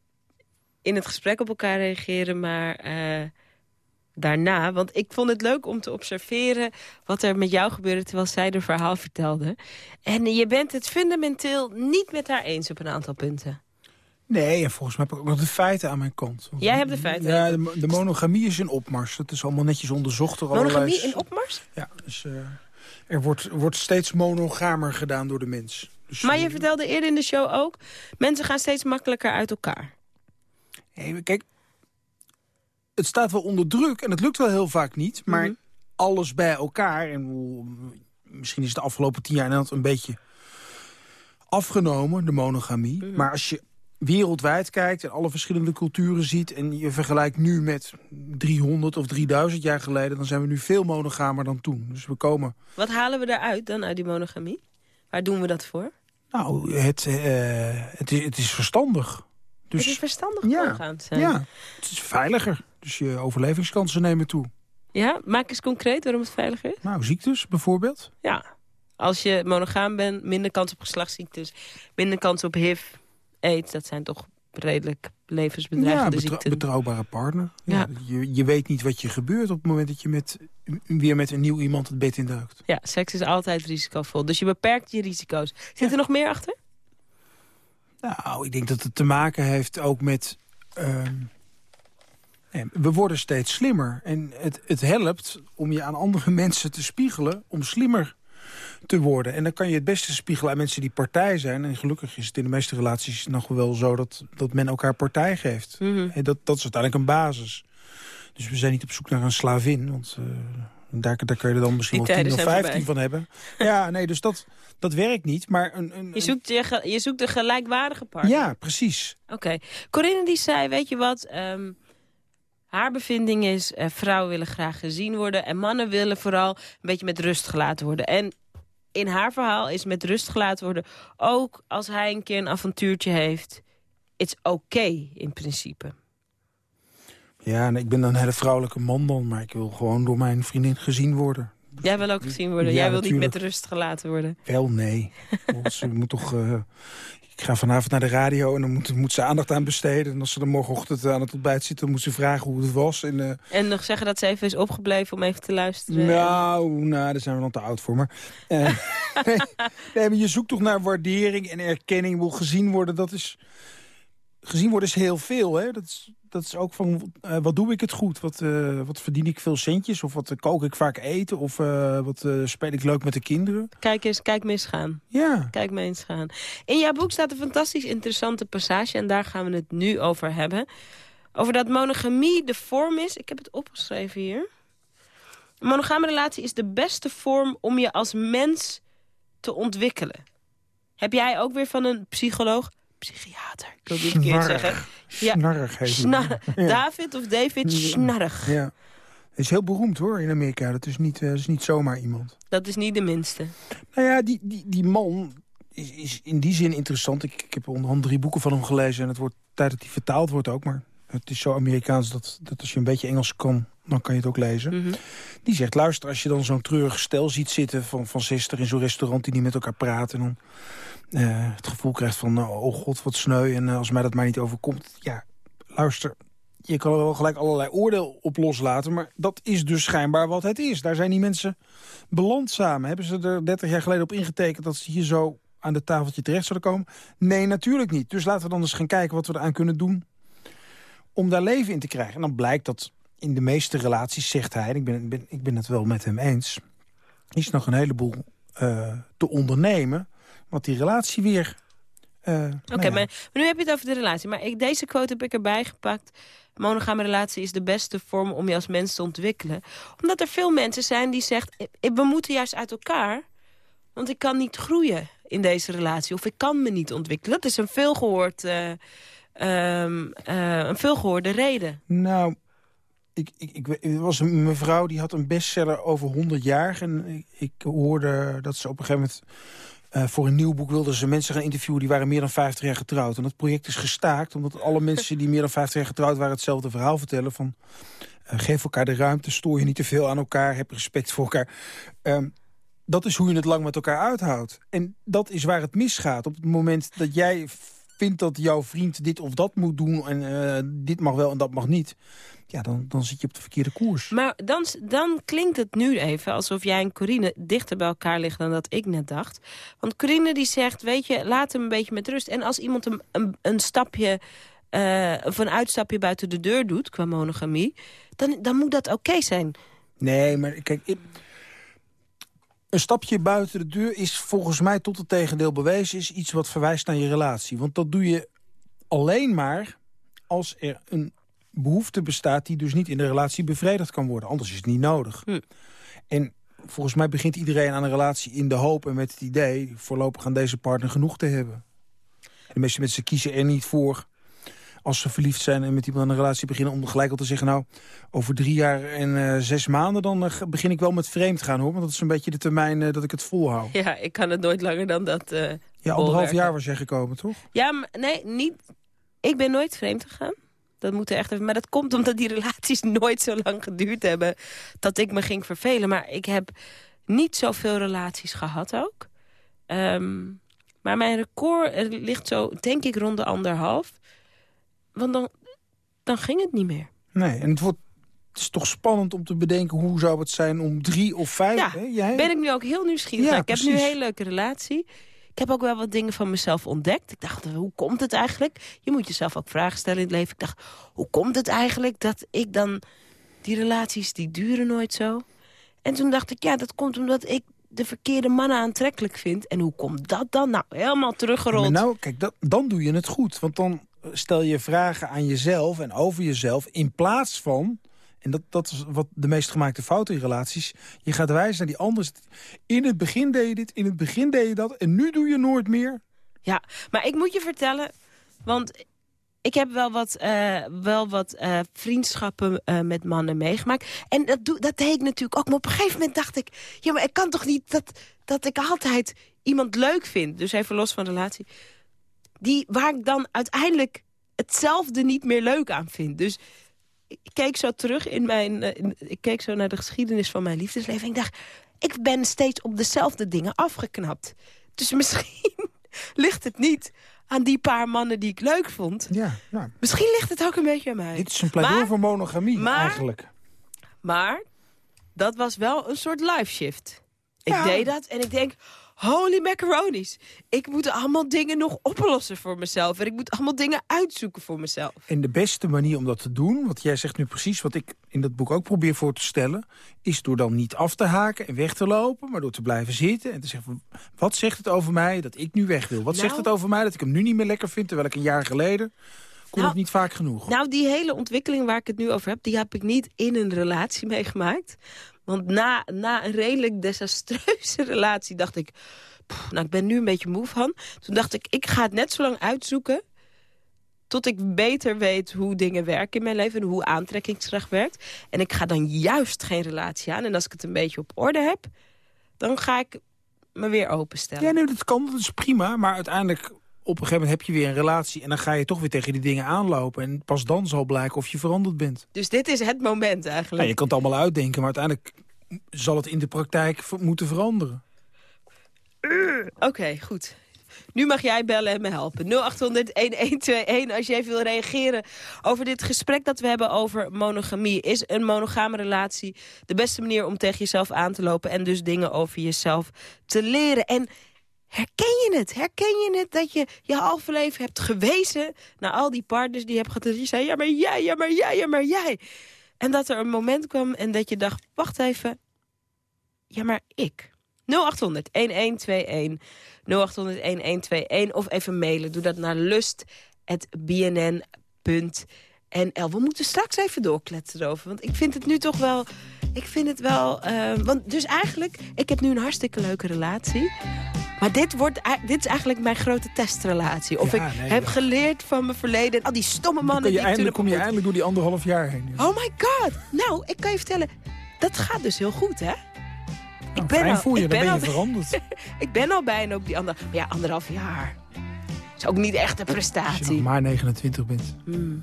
in het gesprek op elkaar reageren, maar eh, daarna. Want ik vond het leuk om te observeren wat er met jou gebeurde... terwijl zij de verhaal vertelde. En je bent het fundamenteel niet met haar eens op een aantal punten.
Nee, en volgens mij heb ik ook nog de feiten aan mijn kant. Want,
Jij hebt de feiten?
Ja, de, de monogamie is in opmars. Dat is allemaal netjes onderzocht. Door
Monogamie
allerlei...
in opmars?
Ja, dus uh, er wordt, wordt steeds monogamer gedaan door de mens. Dus,
maar je vertelde eerder in de show ook... mensen gaan steeds makkelijker uit elkaar.
Hey, kijk, het staat wel onder druk en het lukt wel heel vaak niet. Maar mm -hmm. alles bij elkaar... en misschien is de afgelopen tien jaar Nederland een beetje afgenomen, de monogamie. Mm -hmm. Maar als je wereldwijd kijkt en alle verschillende culturen ziet... en je vergelijkt nu met 300 of 3000 jaar geleden... dan zijn we nu veel monogamer dan toen. Dus we komen...
Wat halen we daaruit dan uit die monogamie? Waar doen we dat voor?
Nou, het, uh, het, is, het is verstandig.
Dus, het is verstandig ja, zijn?
Ja, het is veiliger. Dus je overlevingskansen nemen toe.
Ja, maak eens concreet waarom het veiliger is.
Nou, ziektes bijvoorbeeld.
Ja, als je monogaam bent, minder kans op geslachtsziektes... minder kans op HIV, aids, dat zijn toch redelijk levensbedreigende
ja,
ziekten.
betrouwbare partner. Ja. ja. Je, je weet niet wat je gebeurt op het moment dat je met, weer met een nieuw iemand het bed induikt.
Ja, seks is altijd risicovol. Dus je beperkt je risico's. Zit er nog meer achter?
Nou, ik denk dat het te maken heeft ook met... Uh, we worden steeds slimmer. En het, het helpt om je aan andere mensen te spiegelen... om slimmer te worden. En dan kan je het beste spiegelen aan mensen die partij zijn. En gelukkig is het in de meeste relaties nog wel zo... dat, dat men elkaar partij geeft. Mm -hmm. en dat, dat is uiteindelijk een basis. Dus we zijn niet op zoek naar een slavin. Want uh, daar, daar kun je er dan misschien wel 10 of 15 van hebben. Ja, nee, dus dat, dat werkt niet. Maar een, een,
je, zoekt je, je zoekt een gelijkwaardige partner.
Ja, precies.
Oké. Okay. Corinne die zei, weet je wat... Um, haar bevinding is, uh, vrouwen willen graag gezien worden... en mannen willen vooral een beetje met rust gelaten worden. En in haar verhaal is met rust gelaten worden... ook als hij een keer een avontuurtje heeft... it's oké okay, in principe.
Ja, en ik ben een hele vrouwelijke man dan... maar ik wil gewoon door mijn vriendin gezien worden.
Jij wil ook gezien worden? Ja, Jij wil natuurlijk. niet met rust gelaten worden?
Wel, nee. ze moet toch... Uh, ik ga vanavond naar de radio en dan moet, moet, ze aandacht aan besteden. En als ze er morgenochtend aan het ontbijt zit, dan moet ze vragen hoe het was. En, uh,
en nog zeggen dat ze even is opgebleven om even te luisteren.
Nou, nou daar zijn we dan te oud voor. Maar, uh, nee, nee, maar je zoekt toch naar waardering en erkenning. Wil gezien worden, dat is... Gezien worden is heel veel, hè. Dat is, dat is ook van, uh, wat doe ik het goed? Wat, uh, wat verdien ik veel centjes? Of wat uh, kook ik vaak eten? Of wat speel ik leuk met de kinderen?
Kijk eens, kijk me eens gaan.
Ja.
Kijk me eens gaan. In jouw boek staat een fantastisch interessante passage... en daar gaan we het nu over hebben. Over dat monogamie de vorm is. Ik heb het opgeschreven hier. Een monogame relatie is de beste vorm om je als mens te ontwikkelen. Heb jij ook weer van een psycholoog psychiater. Ik wil dit een keer zeggen.
Ja, snarrig heet
Snar ja. David of David Snarrig.
Ja. Hij is heel beroemd hoor in Amerika. Dat is niet, uh, dat is niet zomaar iemand.
Dat is niet de minste.
Nou ja, die, die, die man is, is in die zin interessant. Ik, ik heb onderhand drie boeken van hem gelezen. En het wordt tijd dat hij vertaald wordt ook. Maar het is zo Amerikaans dat, dat als je een beetje Engels kan... dan kan je het ook lezen.
Mhm.
Mm -hmm. Die zegt, luister, als je dan zo'n treurig stel ziet zitten... van, van zester in zo'n restaurant die niet met elkaar praten... dan het gevoel krijgt van, uh, oh god, wat sneu... en uh, als mij dat maar niet overkomt... ja, luister, je kan er wel gelijk allerlei oordeel op loslaten... maar dat is dus schijnbaar wat het is. Daar zijn die mensen beland samen. Hebben ze er 30 jaar geleden op ingetekend... dat ze hier zo aan de tafeltje terecht zouden komen? Nee, natuurlijk niet. Dus laten we dan eens gaan kijken wat we eraan kunnen doen... om daar leven in te krijgen. En dan blijkt dat in de meeste relaties, zegt hij... ik ben, ben, ik ben het wel met hem eens... is nog een heleboel te ondernemen... wat die relatie weer... Uh,
Oké, okay, nou ja. maar, maar, nu heb je het over de relatie. Maar ik, deze quote heb ik erbij gepakt. Monogame relatie is de beste vorm om je als mens te ontwikkelen. Omdat er veel mensen zijn die zeggen... we moeten juist uit elkaar... want ik kan niet groeien in deze relatie. Of ik kan me niet ontwikkelen. Dat is een veelgehoord... Uh, um, uh, een veelgehoorde reden.
Nou, ik, ik, ik, er was een mevrouw die had een bestseller over 100 jaar. En ik, ik hoorde dat ze op een gegeven moment... Uh, voor een nieuw boek wilden ze mensen gaan interviewen... die waren meer dan 50 jaar getrouwd. En dat project is gestaakt, omdat alle mensen die meer dan 50 jaar getrouwd waren... hetzelfde verhaal vertellen van... Uh, geef elkaar de ruimte, stoor je niet te veel aan elkaar... heb respect voor elkaar. Um, dat is hoe je het lang met elkaar uithoudt. En dat is waar het misgaat. Op het moment dat jij vindt dat jouw vriend dit of dat moet doen... en eh, dit mag wel en dat mag niet... ja, dan, dan zit je op de verkeerde koers.
Maar dan, dan klinkt het nu even alsof jij en Corine dichter bij elkaar liggen dan dat ik net dacht. Want Corine die zegt, weet je, laat hem een beetje met rust. En als iemand een, een, een stapje, eh, of een uitstapje buiten de deur doet qua monogamie... dan, dan moet dat oké zijn.
Nee, maar kijk... Ik, een stapje buiten de deur is volgens mij tot het tegendeel bewezen... is iets wat verwijst naar je relatie. Want dat doe je alleen maar als er een behoefte bestaat... die dus niet in de relatie bevredigd kan worden. Anders is het niet nodig.
Hm.
En volgens mij begint iedereen aan een relatie in de hoop... en met het idee voorlopig aan deze partner genoeg te hebben. En de meeste mensen kiezen er niet voor als ze verliefd zijn en met iemand een relatie beginnen... om gelijk al te zeggen, nou, over drie jaar en eh, zes maanden... dan eh, begin ik wel met vreemd gaan, hoor. Want dat is een beetje de termijn eh, dat ik het volhoud.
Ja, ik kan het nooit langer dan dat
Ja, anderhalf jaar was jij gekomen, toch?
Ja, maar nee, niet... Ik ben nooit vreemd gegaan. Dat moet er echt even... Maar dat komt omdat die relaties nooit zo lang geduurd hebben... dat ik me ging vervelen. Maar ik heb niet zoveel relaties gehad ook. Ehm, maar mijn record ligt zo, denk ik, rond de anderhalf. Want dan, dan ging het niet meer.
Nee, en het, wordt, het is toch spannend om te bedenken... hoe zou het zijn om drie of vijf...
Ja,
hè? Jij?
ben ik nu ook heel nieuwsgierig.
Ja,
ik heb nu een hele leuke relatie. Ik heb ook wel wat dingen van mezelf ontdekt. Ik dacht, hoe komt het eigenlijk? Je moet jezelf ook vragen stellen in het leven. Ik dacht, hoe komt het eigenlijk dat ik dan... Die relaties, die duren nooit zo. En toen dacht ik, ja, dat komt omdat ik de verkeerde mannen aantrekkelijk vind. En hoe komt dat dan? Nou, helemaal teruggerold.
Maar nou, kijk, dat, dan doe je het goed. Want dan stel je vragen aan jezelf en over jezelf... in plaats van, en dat, dat is wat de meest gemaakte fout in relaties... je gaat wijzen naar die anders. In het begin deed je dit, in het begin deed je dat... en nu doe je nooit meer.
Ja, maar ik moet je vertellen, want ik heb wel wat, eh, wel wat eh, vriendschappen eh, met mannen meegemaakt. En dat, doe, dat deed ik natuurlijk ook. Maar op een gegeven moment dacht ik, ja, maar ik kan toch niet dat, dat ik altijd iemand leuk vind. Dus even los van relatie. Die, waar ik dan uiteindelijk hetzelfde niet meer leuk aan vind. Dus ik keek zo terug in mijn, eh, in- ik keek zo naar de geschiedenis van mijn liefdesleven. En ik dacht, ik ben steeds op dezelfde dingen afgeknapt. Dus misschien ligt het niet aan die paar mannen die ik leuk vond.
Ja, nou,
Misschien ligt het ook een beetje aan mij.
dit is een pleidooi
Maar-
voor monogamie
maar-
eigenlijk.
Maar dat was wel een soort life shift. Ik
Ja.
deed dat en ik denk, holy macaronies. Ik moet allemaal dingen nog oplossen voor mezelf. En ik moet allemaal dingen uitzoeken voor mezelf.
En de beste manier om dat te doen, wat jij zegt nu precies... wat ik in dat boek ook probeer voor te stellen... is door dan niet af te haken en weg te lopen... maar door te blijven zitten en te zeggen... wat zegt het over mij dat ik nu weg wil? Wat
Nou-
zegt het over mij dat ik hem nu niet meer lekker vind... terwijl ik een jaar geleden kon
Nou,
niet vaak genoeg?
Nou, die hele ontwikkeling waar ik het nu over heb... die heb ik niet in een relatie meegemaakt. Want na, na een redelijk desastreuze relatie dacht ik... "Poeh, nou, ik ben nu een beetje moe van. Toen dacht ik, ik ga het net zo lang uitzoeken... tot ik beter weet hoe dingen werken in mijn leven... en hoe aantrekkingskracht werkt. En ik ga dan juist geen relatie aan. En als ik het een beetje op orde heb... dan ga ik me weer openstellen.
Ja, nee, dat kan, dat is prima. Maar uiteindelijk, op een gegeven moment heb je weer een relatie... en dan ga je toch weer tegen die dingen aanlopen. En pas dan zal blijken of je veranderd bent.
Dus dit is het moment eigenlijk.
je kan het allemaal uitdenken, maar uiteindelijk zal het in de praktijk moeten veranderen.
Oké, goed. Nu mag jij bellen en me helpen. 0800-1121 als je even wil reageren over dit gesprek dat we hebben over monogamie. Is een monogame relatie de beste manier om tegen jezelf aan te lopen... en dus dingen over jezelf te leren? En herken je het? Herken je het dat je je halve leven hebt gewezen... naar al die partners die je hebt gehad... je zei, ja, maar jij, ja, maar jij, ja, maar jij. En dat er een moment kwam en dat je dacht, wacht even... ja, maar ik... 0800 1121 0800 1121 of even mailen. Doe dat naar lust@bnn.nl. We moeten straks even doorkletsen erover, want ik vind het nu toch wel ik vind het wel eh, want dus eigenlijk ik heb nu een hartstikke leuke relatie. Maar dit, wordt, dit is eigenlijk mijn grote testrelatie. Of
Ja,
ik
nee,
heb
ja.
geleerd van mijn verleden. En al die stomme mannen die ik
eindelijk, kom je eindelijk door die anderhalf jaar heen. Ja.
Oh my god. Nou, ik kan je vertellen. Dat gaat dus heel goed, hè?
Nou,
ben al-
voor je,
ik ben
ben je
al-
veranderd.
Ik ben al bijna op die andere... Maar ja, anderhalf jaar. is ook niet echt een
Als je
prestatie.
maar 29 bent.
Hmm.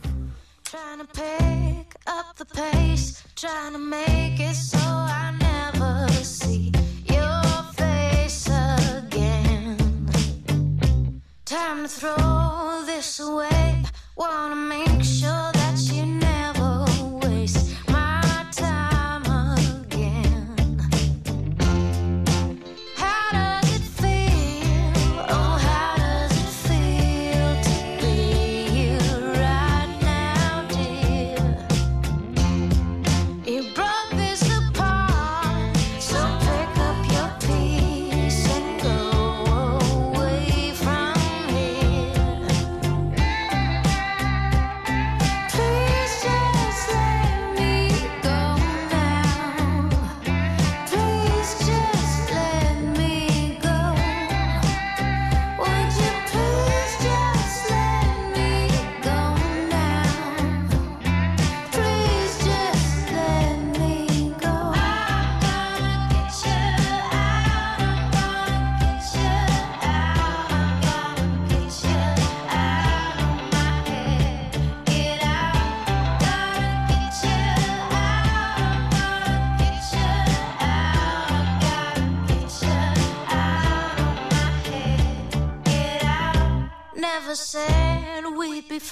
Trying to pick up the pace, trying to make it so I never see your face again. Time to throw this away.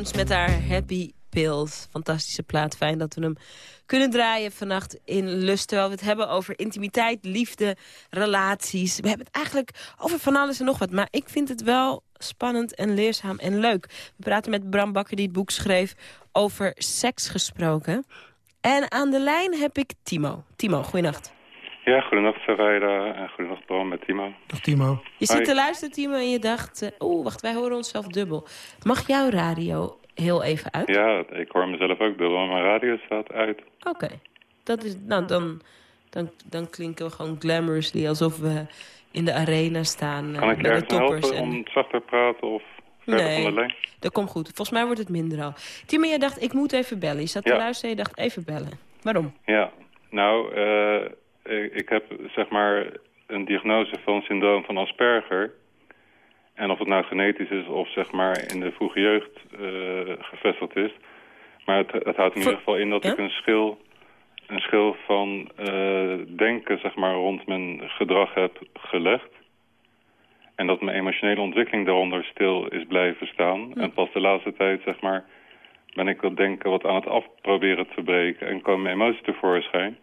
Met haar Happy Pills. Fantastische plaat. Fijn dat we hem kunnen draaien vannacht in Lust. Terwijl we het hebben over intimiteit, liefde, relaties. We hebben het eigenlijk over van alles en nog wat. Maar ik vind het wel spannend en leerzaam en leuk. We praten met Bram Bakker die het boek schreef over seks gesproken. En aan de lijn heb ik Timo. Timo, goeienacht.
Ja, goedenacht Sarayda en goedenacht Bram met Timo.
Dag Timo.
Je zit te luisteren, Timo, en je dacht... eh, Oeh, wacht, wij horen onszelf dubbel. Mag jouw radio heel even uit?
Ja, ik hoor mezelf ook dubbel, maar mijn radio staat uit.
Oké. Dat is, nou, dan, dan, dan klinken we gewoon glamorously alsof we in de arena staan eh,
Kan ik je ergens helpen
En...
om zachter praten of verder van de
Nee,
lijn?
dat komt goed. Volgens mij wordt het minder al. Timo, jij dacht, ik moet even bellen. Je zat te
Ja.
luisteren en je dacht, even bellen. Waarom?
Ja, nou, eh, ik, ik heb zeg maar een diagnose van syndroom van Asperger. En of het nou genetisch is of zeg maar in de vroege jeugd eh, gevestigd is. Maar het, het houdt in ieder geval in dat
Ja?
ik een schil, een schil van eh, denken zeg maar rond mijn gedrag heb gelegd. En dat mijn emotionele ontwikkeling daaronder stil is blijven staan. En pas de laatste tijd zeg maar ben ik dat denken wat aan het afproberen te breken en komen mijn emoties tevoorschijn.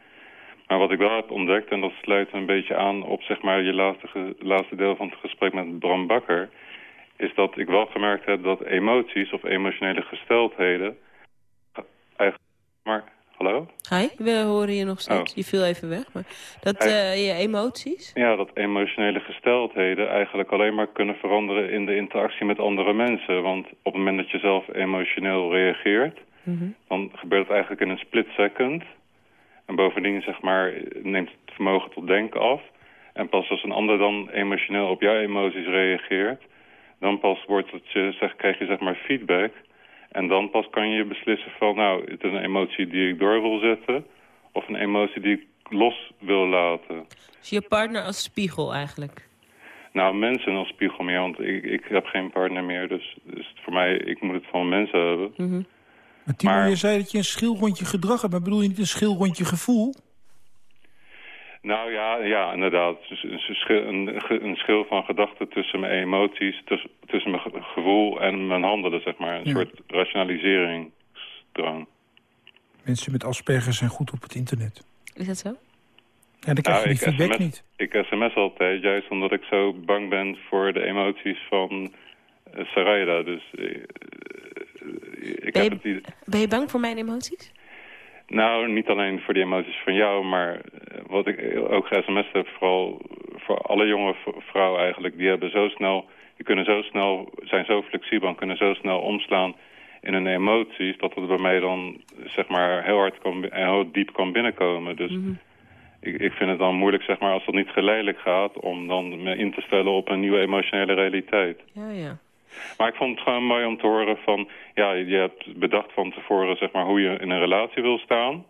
Maar wat ik wel heb ontdekt, en dat sluit een beetje aan op zeg maar, je laatste, laatste deel van het gesprek met Bram Bakker, is dat ik wel gemerkt heb dat emoties of emotionele gesteldheden eigenlijk... Maar, hallo?
Hi, we horen je nog steeds.
Oh.
Je viel even weg. Maar dat, eh, je emoties?
Ja, dat emotionele gesteldheden eigenlijk alleen maar kunnen veranderen in de interactie met andere mensen. Want op het moment dat je zelf emotioneel reageert, dan gebeurt het eigenlijk in een split second. En bovendien, zeg maar, neemt het vermogen tot denken af. En pas als een ander dan emotioneel op jouw emoties reageert, dan pas wordt het, je, zeg, krijg je zeg maar feedback. En dan pas kan je beslissen van, nou, het is een emotie die ik door wil zetten. Of een emotie die ik los wil laten.
Dus je partner als spiegel eigenlijk.
Nou, mensen als spiegel meer, want ik, ik heb geen partner meer. Dus, dus voor mij, ik moet het van mensen hebben.
Mhm.
Maar Timo,
Maar-
je zei dat je een schilrondje gedrag hebt. Maar bedoel je niet een schilrondje gevoel?
Nou ja, ja inderdaad. Dus een, schil, een, schil van gedachten tussen mijn emoties, tussen, tussen mijn ge- gevoel en mijn handelen, zeg maar. Een
Ja.
soort rationaliseringsdrang.
Mensen met Asperger zijn goed op het internet.
Is dat zo?
Ja, dan krijg je
Nou,
die feedback
SMS
niet.
Ik sms altijd, juist omdat ik zo bang ben voor de emoties van uh, Sarayda. Dus eh, ik
Ben
heb
je,
het idee...
ben je bang voor mijn emoties?
Nou, niet alleen voor die emoties van jou, maar eh, wat ik ook ge-sms heb, vooral voor alle jonge vrouwen eigenlijk, die hebben zo snel, die kunnen zo snel, zijn zo flexibel en kunnen zo snel omslaan in hun emoties, dat het bij mij dan, zeg maar, heel hard kan, heel diep kan binnenkomen. Dus ik, ik vind het dan moeilijk, zeg maar, als dat niet geleidelijk gaat, om dan me in te stellen op een nieuwe emotionele realiteit.
Ja, ja.
Maar ik vond het gewoon mooi om te horen van... ja, je hebt bedacht van tevoren zeg maar, hoe je in een relatie wil staan.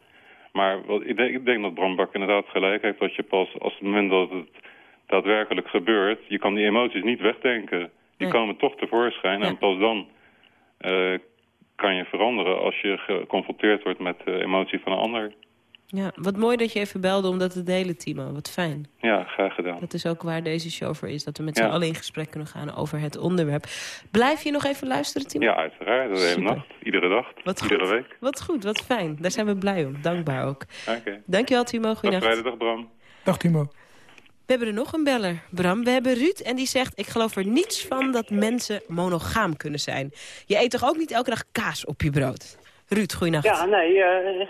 Maar wat, ik, denk, ik denk dat Bram Bak inderdaad gelijk heeft... dat je pas als het moment dat het daadwerkelijk gebeurt... je kan die emoties niet wegdenken. Die komen toch tevoorschijn. En pas dan eh, kan je veranderen als je geconfronteerd wordt met de emotie van een ander.
Ja. Wat mooi dat je even belde om dat te delen, Timo. Wat fijn.
Ja, graag gedaan.
Dat is ook waar deze show voor is. Dat we met
Ja.
z'n allen in gesprek kunnen gaan over het onderwerp. Blijf je nog even luisteren, Timo?
Ja, uiteraard. De hele nacht. Iedere dag.
Wat
Iedere
goed.
week.
Wat goed, wat fijn. Daar zijn we blij om. Dankbaar ook.
Oké.
Dankjewel, Timo.
Dag
Goeienacht.
vrijdag, Bram.
Dag Timo.
We hebben er nog een beller, Bram. We hebben Ruud en die zegt... ik geloof er niets van dat mensen monogaam kunnen zijn. Je eet toch ook niet elke dag kaas op je brood? Ruud, goeienacht.
Ja, nee, eh,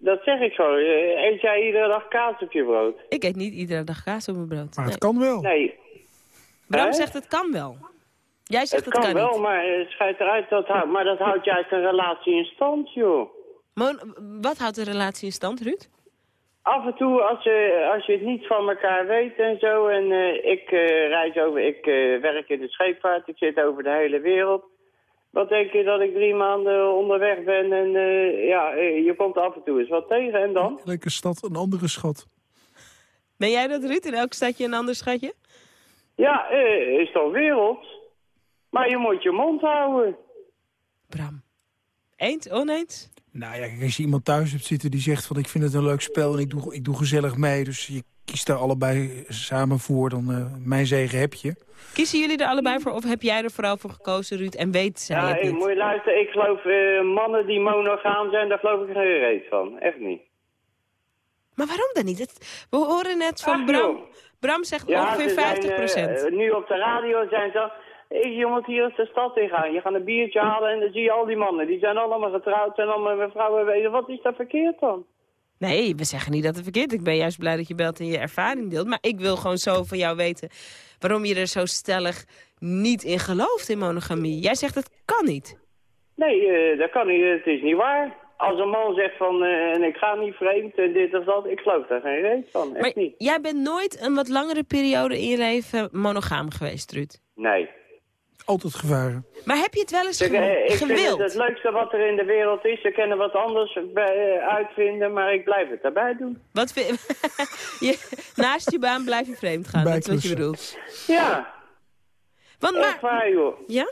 dat zeg ik zo. Eh, Eet jij iedere dag kaas op je brood?
Ik eet niet iedere dag kaas op mijn brood.
Maar
Nee.
het kan wel.
Nee.
Bram zegt het kan wel. Jij zegt
Het
het,
kan, wel,
niet.
maar het schijnt eruit dat houdt, maar dat houdt juist een relatie in stand, joh.
Mon- wat houdt de relatie in stand, Ruud?
Af en toe, als je, als je het niet van elkaar weet en zo, en eh, ik eh, reis over, ik eh, werk in de scheepvaart, ik zit over de hele wereld. Wat denk je dat ik drie maanden onderweg ben en eh, ja, eh, je komt af en toe eens wat tegen en dan?
Elke stad een andere schat.
Ben jij dat, Ruud? In elk stadje een ander schatje?
Ja, eh, is toch wereld? Maar je moet je mond houden.
Bram. Eens? Oneens?
Nou ja, als je iemand thuis hebt zitten die zegt van ik vind het een leuk spel en ik doe, ik doe gezellig mee. Dus je kiest daar allebei samen voor, dan eh, mijn zegen heb je.
Kiezen jullie er allebei voor of heb jij er vooral voor gekozen, Ruud? En weet zij
Ja,
het
ik,
niet?
moet je luisteren, ik geloof eh, mannen die monogaam zijn, daar geloof ik geen reet van. Echt niet.
Maar waarom dan niet? Het- we horen net van
Ach,
Bram. Bram zegt
Ja,
ongeveer
ze
50
zijn, eh, nu op de radio zijn ze... Hey, je moet hier de stad in gaan. Je gaat een biertje halen en dan zie je al die mannen. Die zijn allemaal getrouwd en allemaal met vrouwen weten. Wat is daar verkeerd dan?
Nee, we zeggen niet dat het verkeerd is. Ik ben juist blij dat je belt en je ervaring deelt. Maar ik wil gewoon zo van jou weten waarom je er zo stellig niet in gelooft in monogamie. Jij zegt het kan niet.
Nee, eh, dat kan niet. Het is niet waar. Als een man zegt van, eh, en ik ga niet vreemd en dit of dat, ik geloof daar geen reet van. Echt
Maar
niet.
jij bent nooit een wat langere periode in je leven monogaam geweest, Ruud.
Nee.
Altijd gevaren.
Maar heb je het wel eens
Kijk,
ge-
eh, ik vind
gewild?
het het leukste wat er in de wereld is. Ze kunnen wat anders bij, eh, uitvinden, maar ik blijf het daarbij doen.
Wat vind- je, naast je baan blijf je vreemd gaan, dat is wat je bedoelt.
Ja.
Want
Echt waar, joh.
Ja?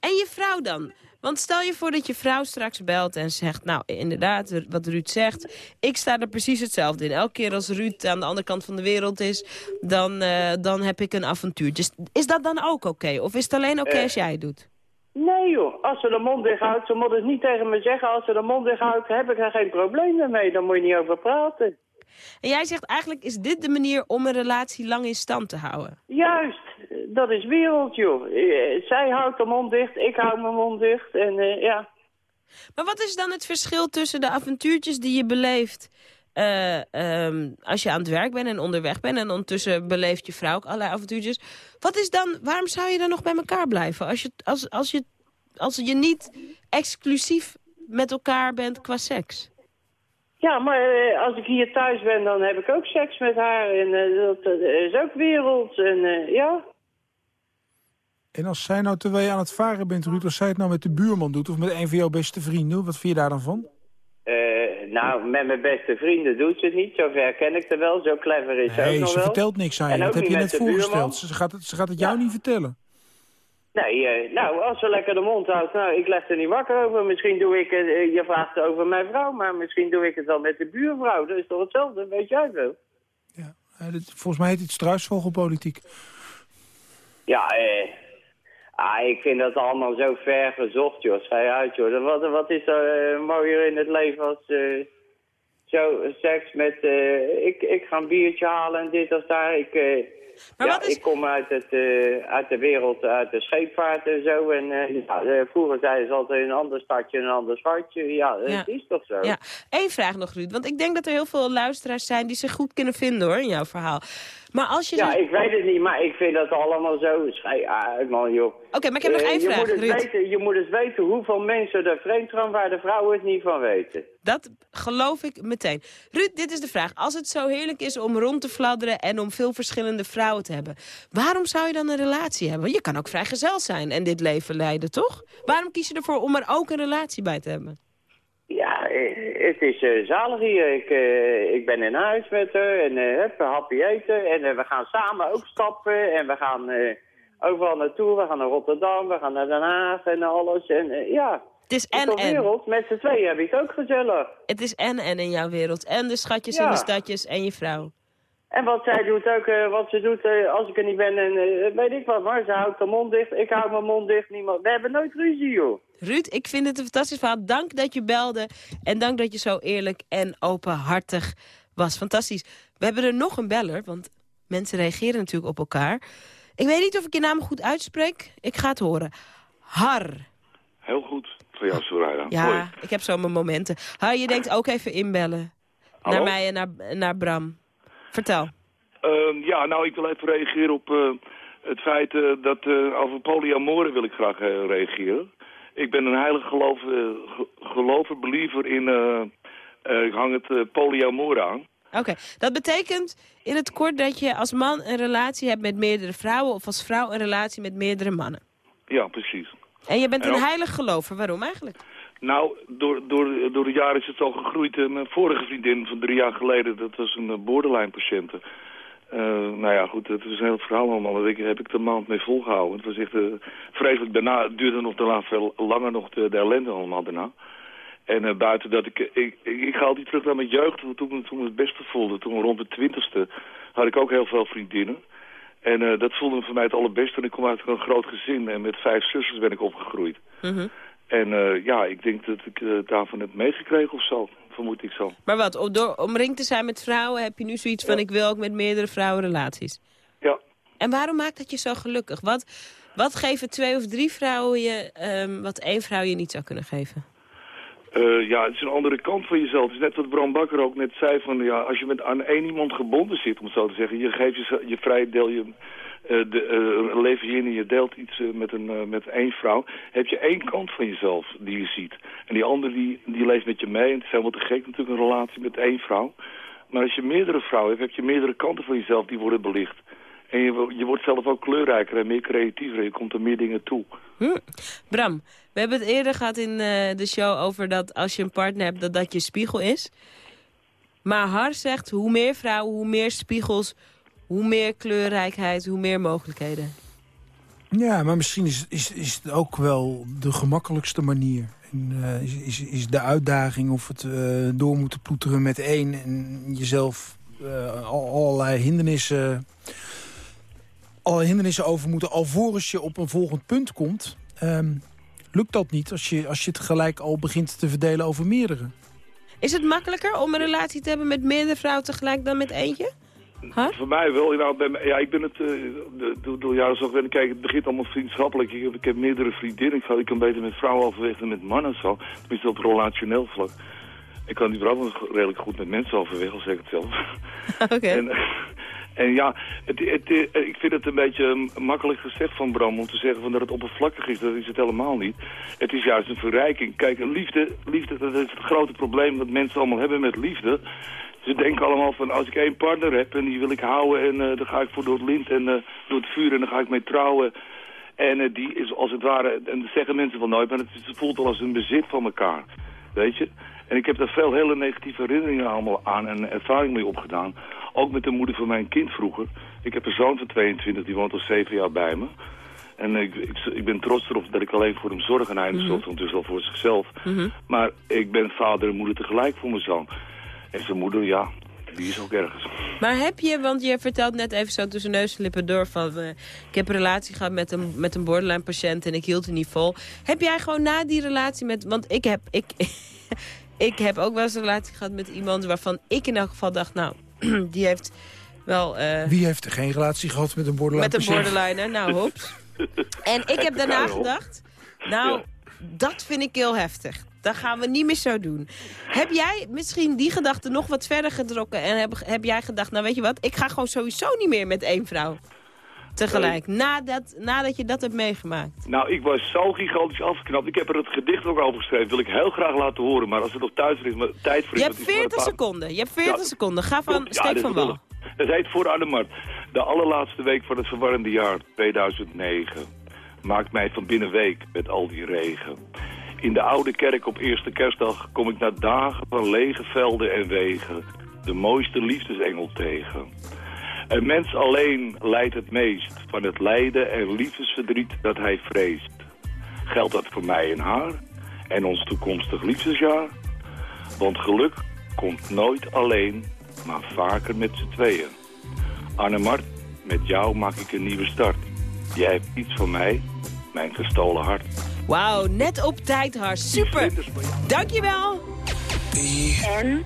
En je vrouw dan? Want stel je voor dat je vrouw straks belt en zegt... nou, inderdaad, wat Ruud zegt, ik sta er precies hetzelfde in. Elke keer als Ruud aan de andere kant van de wereld is... dan, eh, dan heb ik een avontuurtje. Is dat dan ook oké? Of is het alleen oké
Eh.
als jij het doet?
Nee joh, als ze de mond dicht houdt, ze moet het niet tegen me zeggen. Als ze de mond dicht houdt, heb ik er geen probleem mee. Daar moet je niet over praten.
En jij zegt eigenlijk, is dit de manier om een relatie lang in stand te houden?
Juist, dat is wereld joh. Eh, Zij houdt de mond dicht, ik hou mijn mond dicht. En eh, ja,
Maar wat is dan het verschil tussen de avontuurtjes die je beleeft... eh, ehm, als je aan het werk bent en onderweg bent... en ondertussen beleeft je vrouw ook allerlei avontuurtjes... Wat is dan, waarom zou je dan nog bij elkaar blijven? Als je, als, als je, als je niet exclusief met elkaar bent qua seks?
ja maar als ik hier thuis ben, dan heb ik ook seks met haar. En dat is ook wereld. En ja,
En als zij nou, terwijl je aan het varen bent, Ruud... als zij het nou met de buurman doet of met een van jouw beste vrienden... wat vind je daar dan van?
Eh, nou, met mijn beste vrienden doet ze het niet. Zover ken ik er wel. Zo clever is ze ook
Nee,
nog
ze
wel.
vertelt niks aan je.
En
Dat heb je net voorgesteld. Ze gaat het, ze gaat het jou niet vertellen.
Nee, eh, nou, als ze lekker de mond houdt, nou, ik leg er niet wakker over. Misschien doe ik het, eh, je vraagt over mijn vrouw, maar misschien doe ik het wel met de buurvrouw. Dat is toch hetzelfde, weet jij wel?
Dit- volgens mij heet het struisvogelpolitiek.
Ja, eh, ah, ik vind dat allemaal zo ver gezocht, joh. Schij uit, joh. Wat, wat is er eh, mooier in het leven als eh, zo seks met... eh, ik, ik ga een biertje halen en dit of daar. Ik, ja, ik kom uit, het, uit de wereld, uit de scheepvaart en zo. En ja, vroeger zeiden ze altijd een ander stadje, een ander schatje. Ja,
Ja.
het is toch zo?
Ja, Eén vraag nog, Ruud. Want ik denk dat er heel veel luisteraars zijn die zich goed kunnen vinden, hoor, in jouw verhaal. Maar als je...
Ja,
dus-
ik weet het niet, maar ik vind dat allemaal zo... Uit, man, joh.
Oké, maar ik heb nog
Eh,
één
je
vraag,
Moet eens
Ruud.
weten, je moet eens weten hoeveel mensen er vreemd gaan waar de vrouwen het niet van weten.
Dat geloof ik meteen. Ruud, dit is de vraag. Als het zo heerlijk is om rond te fladderen en om veel verschillende vrouwen te hebben... waarom zou je dan een relatie hebben? Je kan ook vrijgezel zijn en dit leven leiden, toch? Waarom kies je ervoor om er ook een relatie bij te hebben?
Eh, het is eh, zalig hier. Ik, eh, ik ben in huis met haar en hup, een hapje eten. En we gaan samen ook stappen en we gaan overal naartoe. We gaan naar Rotterdam, we gaan naar Den Haag en alles. En ja,
Het is en en.
wereld, met z'n tweeën heb je het ook gezellig.
Het is en en in jouw wereld. En de schatjes
Ja.
en de stadjes en je vrouw.
En wat zij doet ook, wat ze doet als ik er niet ben, en weet ik wat, maar ze houdt haar mond dicht, ik hou mijn mond dicht, niemand. We hebben nooit ruzie, joh.
Ruud, ik vind het een fantastisch verhaal. Dank dat je belde en dank dat je zo eerlijk en openhartig was. Fantastisch. We hebben er nog een beller, want mensen reageren natuurlijk op elkaar. Ik weet niet of ik je naam goed uitspreek. Ik ga het horen. Har.
Heel goed voor jou, Soraya.
Ja,
Hoi.
ik heb zo mijn momenten. Har, je denkt ook even inbellen.
Hallo?
Naar mij en naar, naar Bram. Vertel.
Ehm, ja, nou, ik wil even reageren op eh, het feit eh, dat eh, over polyamoren wil ik graag reageren. Ik ben een heilig geloof, eh, ge- gelover, believer in... eh, eh, ik hang het polyamoren aan.
Oké, dat betekent in het kort dat je als man een relatie hebt met meerdere vrouwen... of als vrouw een relatie met meerdere mannen.
Ja, precies.
En je bent
En
een heilig gelover. Waarom eigenlijk?
Nou, door, door, door de jaren is het al gegroeid. Mijn vorige vriendin van drie jaar geleden, dat was een eh, borderline-patiënte. Eh, nou ja, goed, het is een heel verhaal allemaal. Daar heb ik de maand mee volgehouden. Het was echt eh, vreselijk. Daarna het duurde nog daarna veel langer nog de, de ellende allemaal daarna. En eh, buiten dat ik, ik, ik... Ik ga altijd terug naar mijn jeugd, toen, toen, toen ik het beste voelde. Toen rond de twintigste had ik ook heel veel vriendinnen. En dat voelde voor mij het allerbeste. En ik kom uit een groot gezin. En met vijf zusters ben ik opgegroeid. En eh, ja, ik denk dat ik daarvan heb meegekregen of zo. Vermoed ik zo.
Maar wat, om door omringd te zijn met vrouwen... heb je nu zoiets van ik wil ook met meerdere vrouwen relaties?
Ja.
En waarom maakt dat je zo gelukkig? Wat, wat geven twee of drie vrouwen je... ehm, wat één vrouw je niet zou kunnen geven?
Eh, ja, het is een andere kant van jezelf. Het is net wat Bram Bakker ook net zei. Van, ja, als je met aan één iemand gebonden zit, om het zo te zeggen. Je geeft je, je vrije deel, je de, eh, leef je in en je deelt iets eh, met, een, eh, met één vrouw. Heb je één kant van jezelf die je ziet. En die andere die, die leeft met je mee. En het is helemaal te gek natuurlijk een relatie met één vrouw. Maar als je meerdere vrouwen hebt, heb je meerdere kanten van jezelf die worden belicht. En je, je wordt zelf ook kleurrijker en meer creatiever. Je komt er meer dingen toe.
Hm. Bram, we hebben het eerder gehad in eh, de show over dat als je een partner hebt, dat dat je spiegel is. Maar Har zegt, hoe meer vrouwen, hoe meer spiegels, hoe meer kleurrijkheid, hoe meer mogelijkheden.
Ja, maar misschien is, is, is het ook wel de gemakkelijkste manier. En, eh, is, is, is de uitdaging of het eh, door moeten ploeteren met één... en jezelf al- allerlei hindernissen, alle hindernissen over moeten... alvorens je op een volgend punt komt... Ehm, lukt dat niet als je, als je het gelijk al begint te verdelen over meerdere.
Is het makkelijker om een relatie te hebben met meerdere vrouwen tegelijk dan met eentje?
Voor mij wel. Nou, bij ja, ik ben het eh, de- door, door jaren zo gewend. Kijk, het begint allemaal vriendschappelijk. Ik heb, ik heb meerdere vriendinnen. Ik, ik kan beter met vrouwen overweg dan met mannen zo. Tenminste op relationeel vlak. Ik kan überhaupt nog redelijk goed met mensen overweg, al zeg ik het zelf.
Oké.
En, en ja, het, het, eh, ik vind het een beetje eh, makkelijk gezegd van Bram om te zeggen van dat het oppervlakkig is. Dat is het helemaal niet. Het is juist een verrijking. Kijk, liefde, liefde, dat is het grote probleem wat mensen allemaal hebben met liefde. Ze denken allemaal van als ik één partner heb en die wil ik houden en eh dan ga ik voor door het lint en eh, door het vuur en dan ga ik mee trouwen. En eh, die is als het ware, en dat zeggen mensen wel nooit, maar het, voelt al als een bezit van elkaar. Weet je? En ik heb daar veel hele negatieve herinneringen allemaal aan en ervaring mee opgedaan. Ook met de moeder van mijn kind vroeger. Ik heb een zoon van 22, die woont al zeven jaar bij me. En ik, ik, ik ben trots erop dat ik alleen voor hem zorg en hij
Mhm.
zorgt ondertussen al voor zichzelf. Maar ik ben vader en moeder tegelijk voor mijn zoon. En zijn moeder, ja, die is ook ergens.
Maar heb je, want je vertelt net even zo tussen neus en lippen door van... eh, ik heb een relatie gehad met een, met een borderline patiënt en ik hield het niet vol. Heb jij gewoon na die relatie met... Want ik heb, ik, ik heb ook wel eens een relatie gehad met iemand waarvan ik in elk geval dacht... Nou, die heeft wel... eh,
Wie heeft er geen relatie gehad met een borderline
met een
patiënt?
borderliner, nou hops. En ik heb daarna
op.
gedacht... Nou, dat vind ik heel heftig. Dat gaan we niet meer zo doen. Heb jij misschien die gedachte nog wat verder getrokken... en heb, heb jij gedacht, nou weet je wat... ik ga gewoon sowieso niet meer met één vrouw tegelijk. Nadat, nadat je dat hebt meegemaakt.
Nou, ik was zo gigantisch afgeknapt. Ik heb er het gedicht ook over geschreven. Wil ik heel graag laten horen. Maar als het nog thuis is, maar tijd voor
Je
is,
hebt
het is maar
40
een paar-
seconden. Je hebt 40
Ja.
seconden. Ga van
ja,
steek van wal.
wel- Dat heet voor Anne Mart. De allerlaatste week van het verwarrende jaar 2009 maakt mij van binnen week met al die regen. In de oude kerk op eerste kerstdag kom ik na dagen van lege velden en wegen de mooiste liefdesengel tegen. Een mens alleen lijdt het meest van het lijden en liefdesverdriet dat hij vreest. Geldt dat voor mij en haar en ons toekomstig liefdesjaar? Want geluk komt nooit alleen, maar vaker met z'n tweeën. Annemart, met jou maak ik een nieuwe start. Jij hebt iets van mij, mijn gestolen hart.
Wauw, net op tijd, Har. Super. Dankjewel.
En?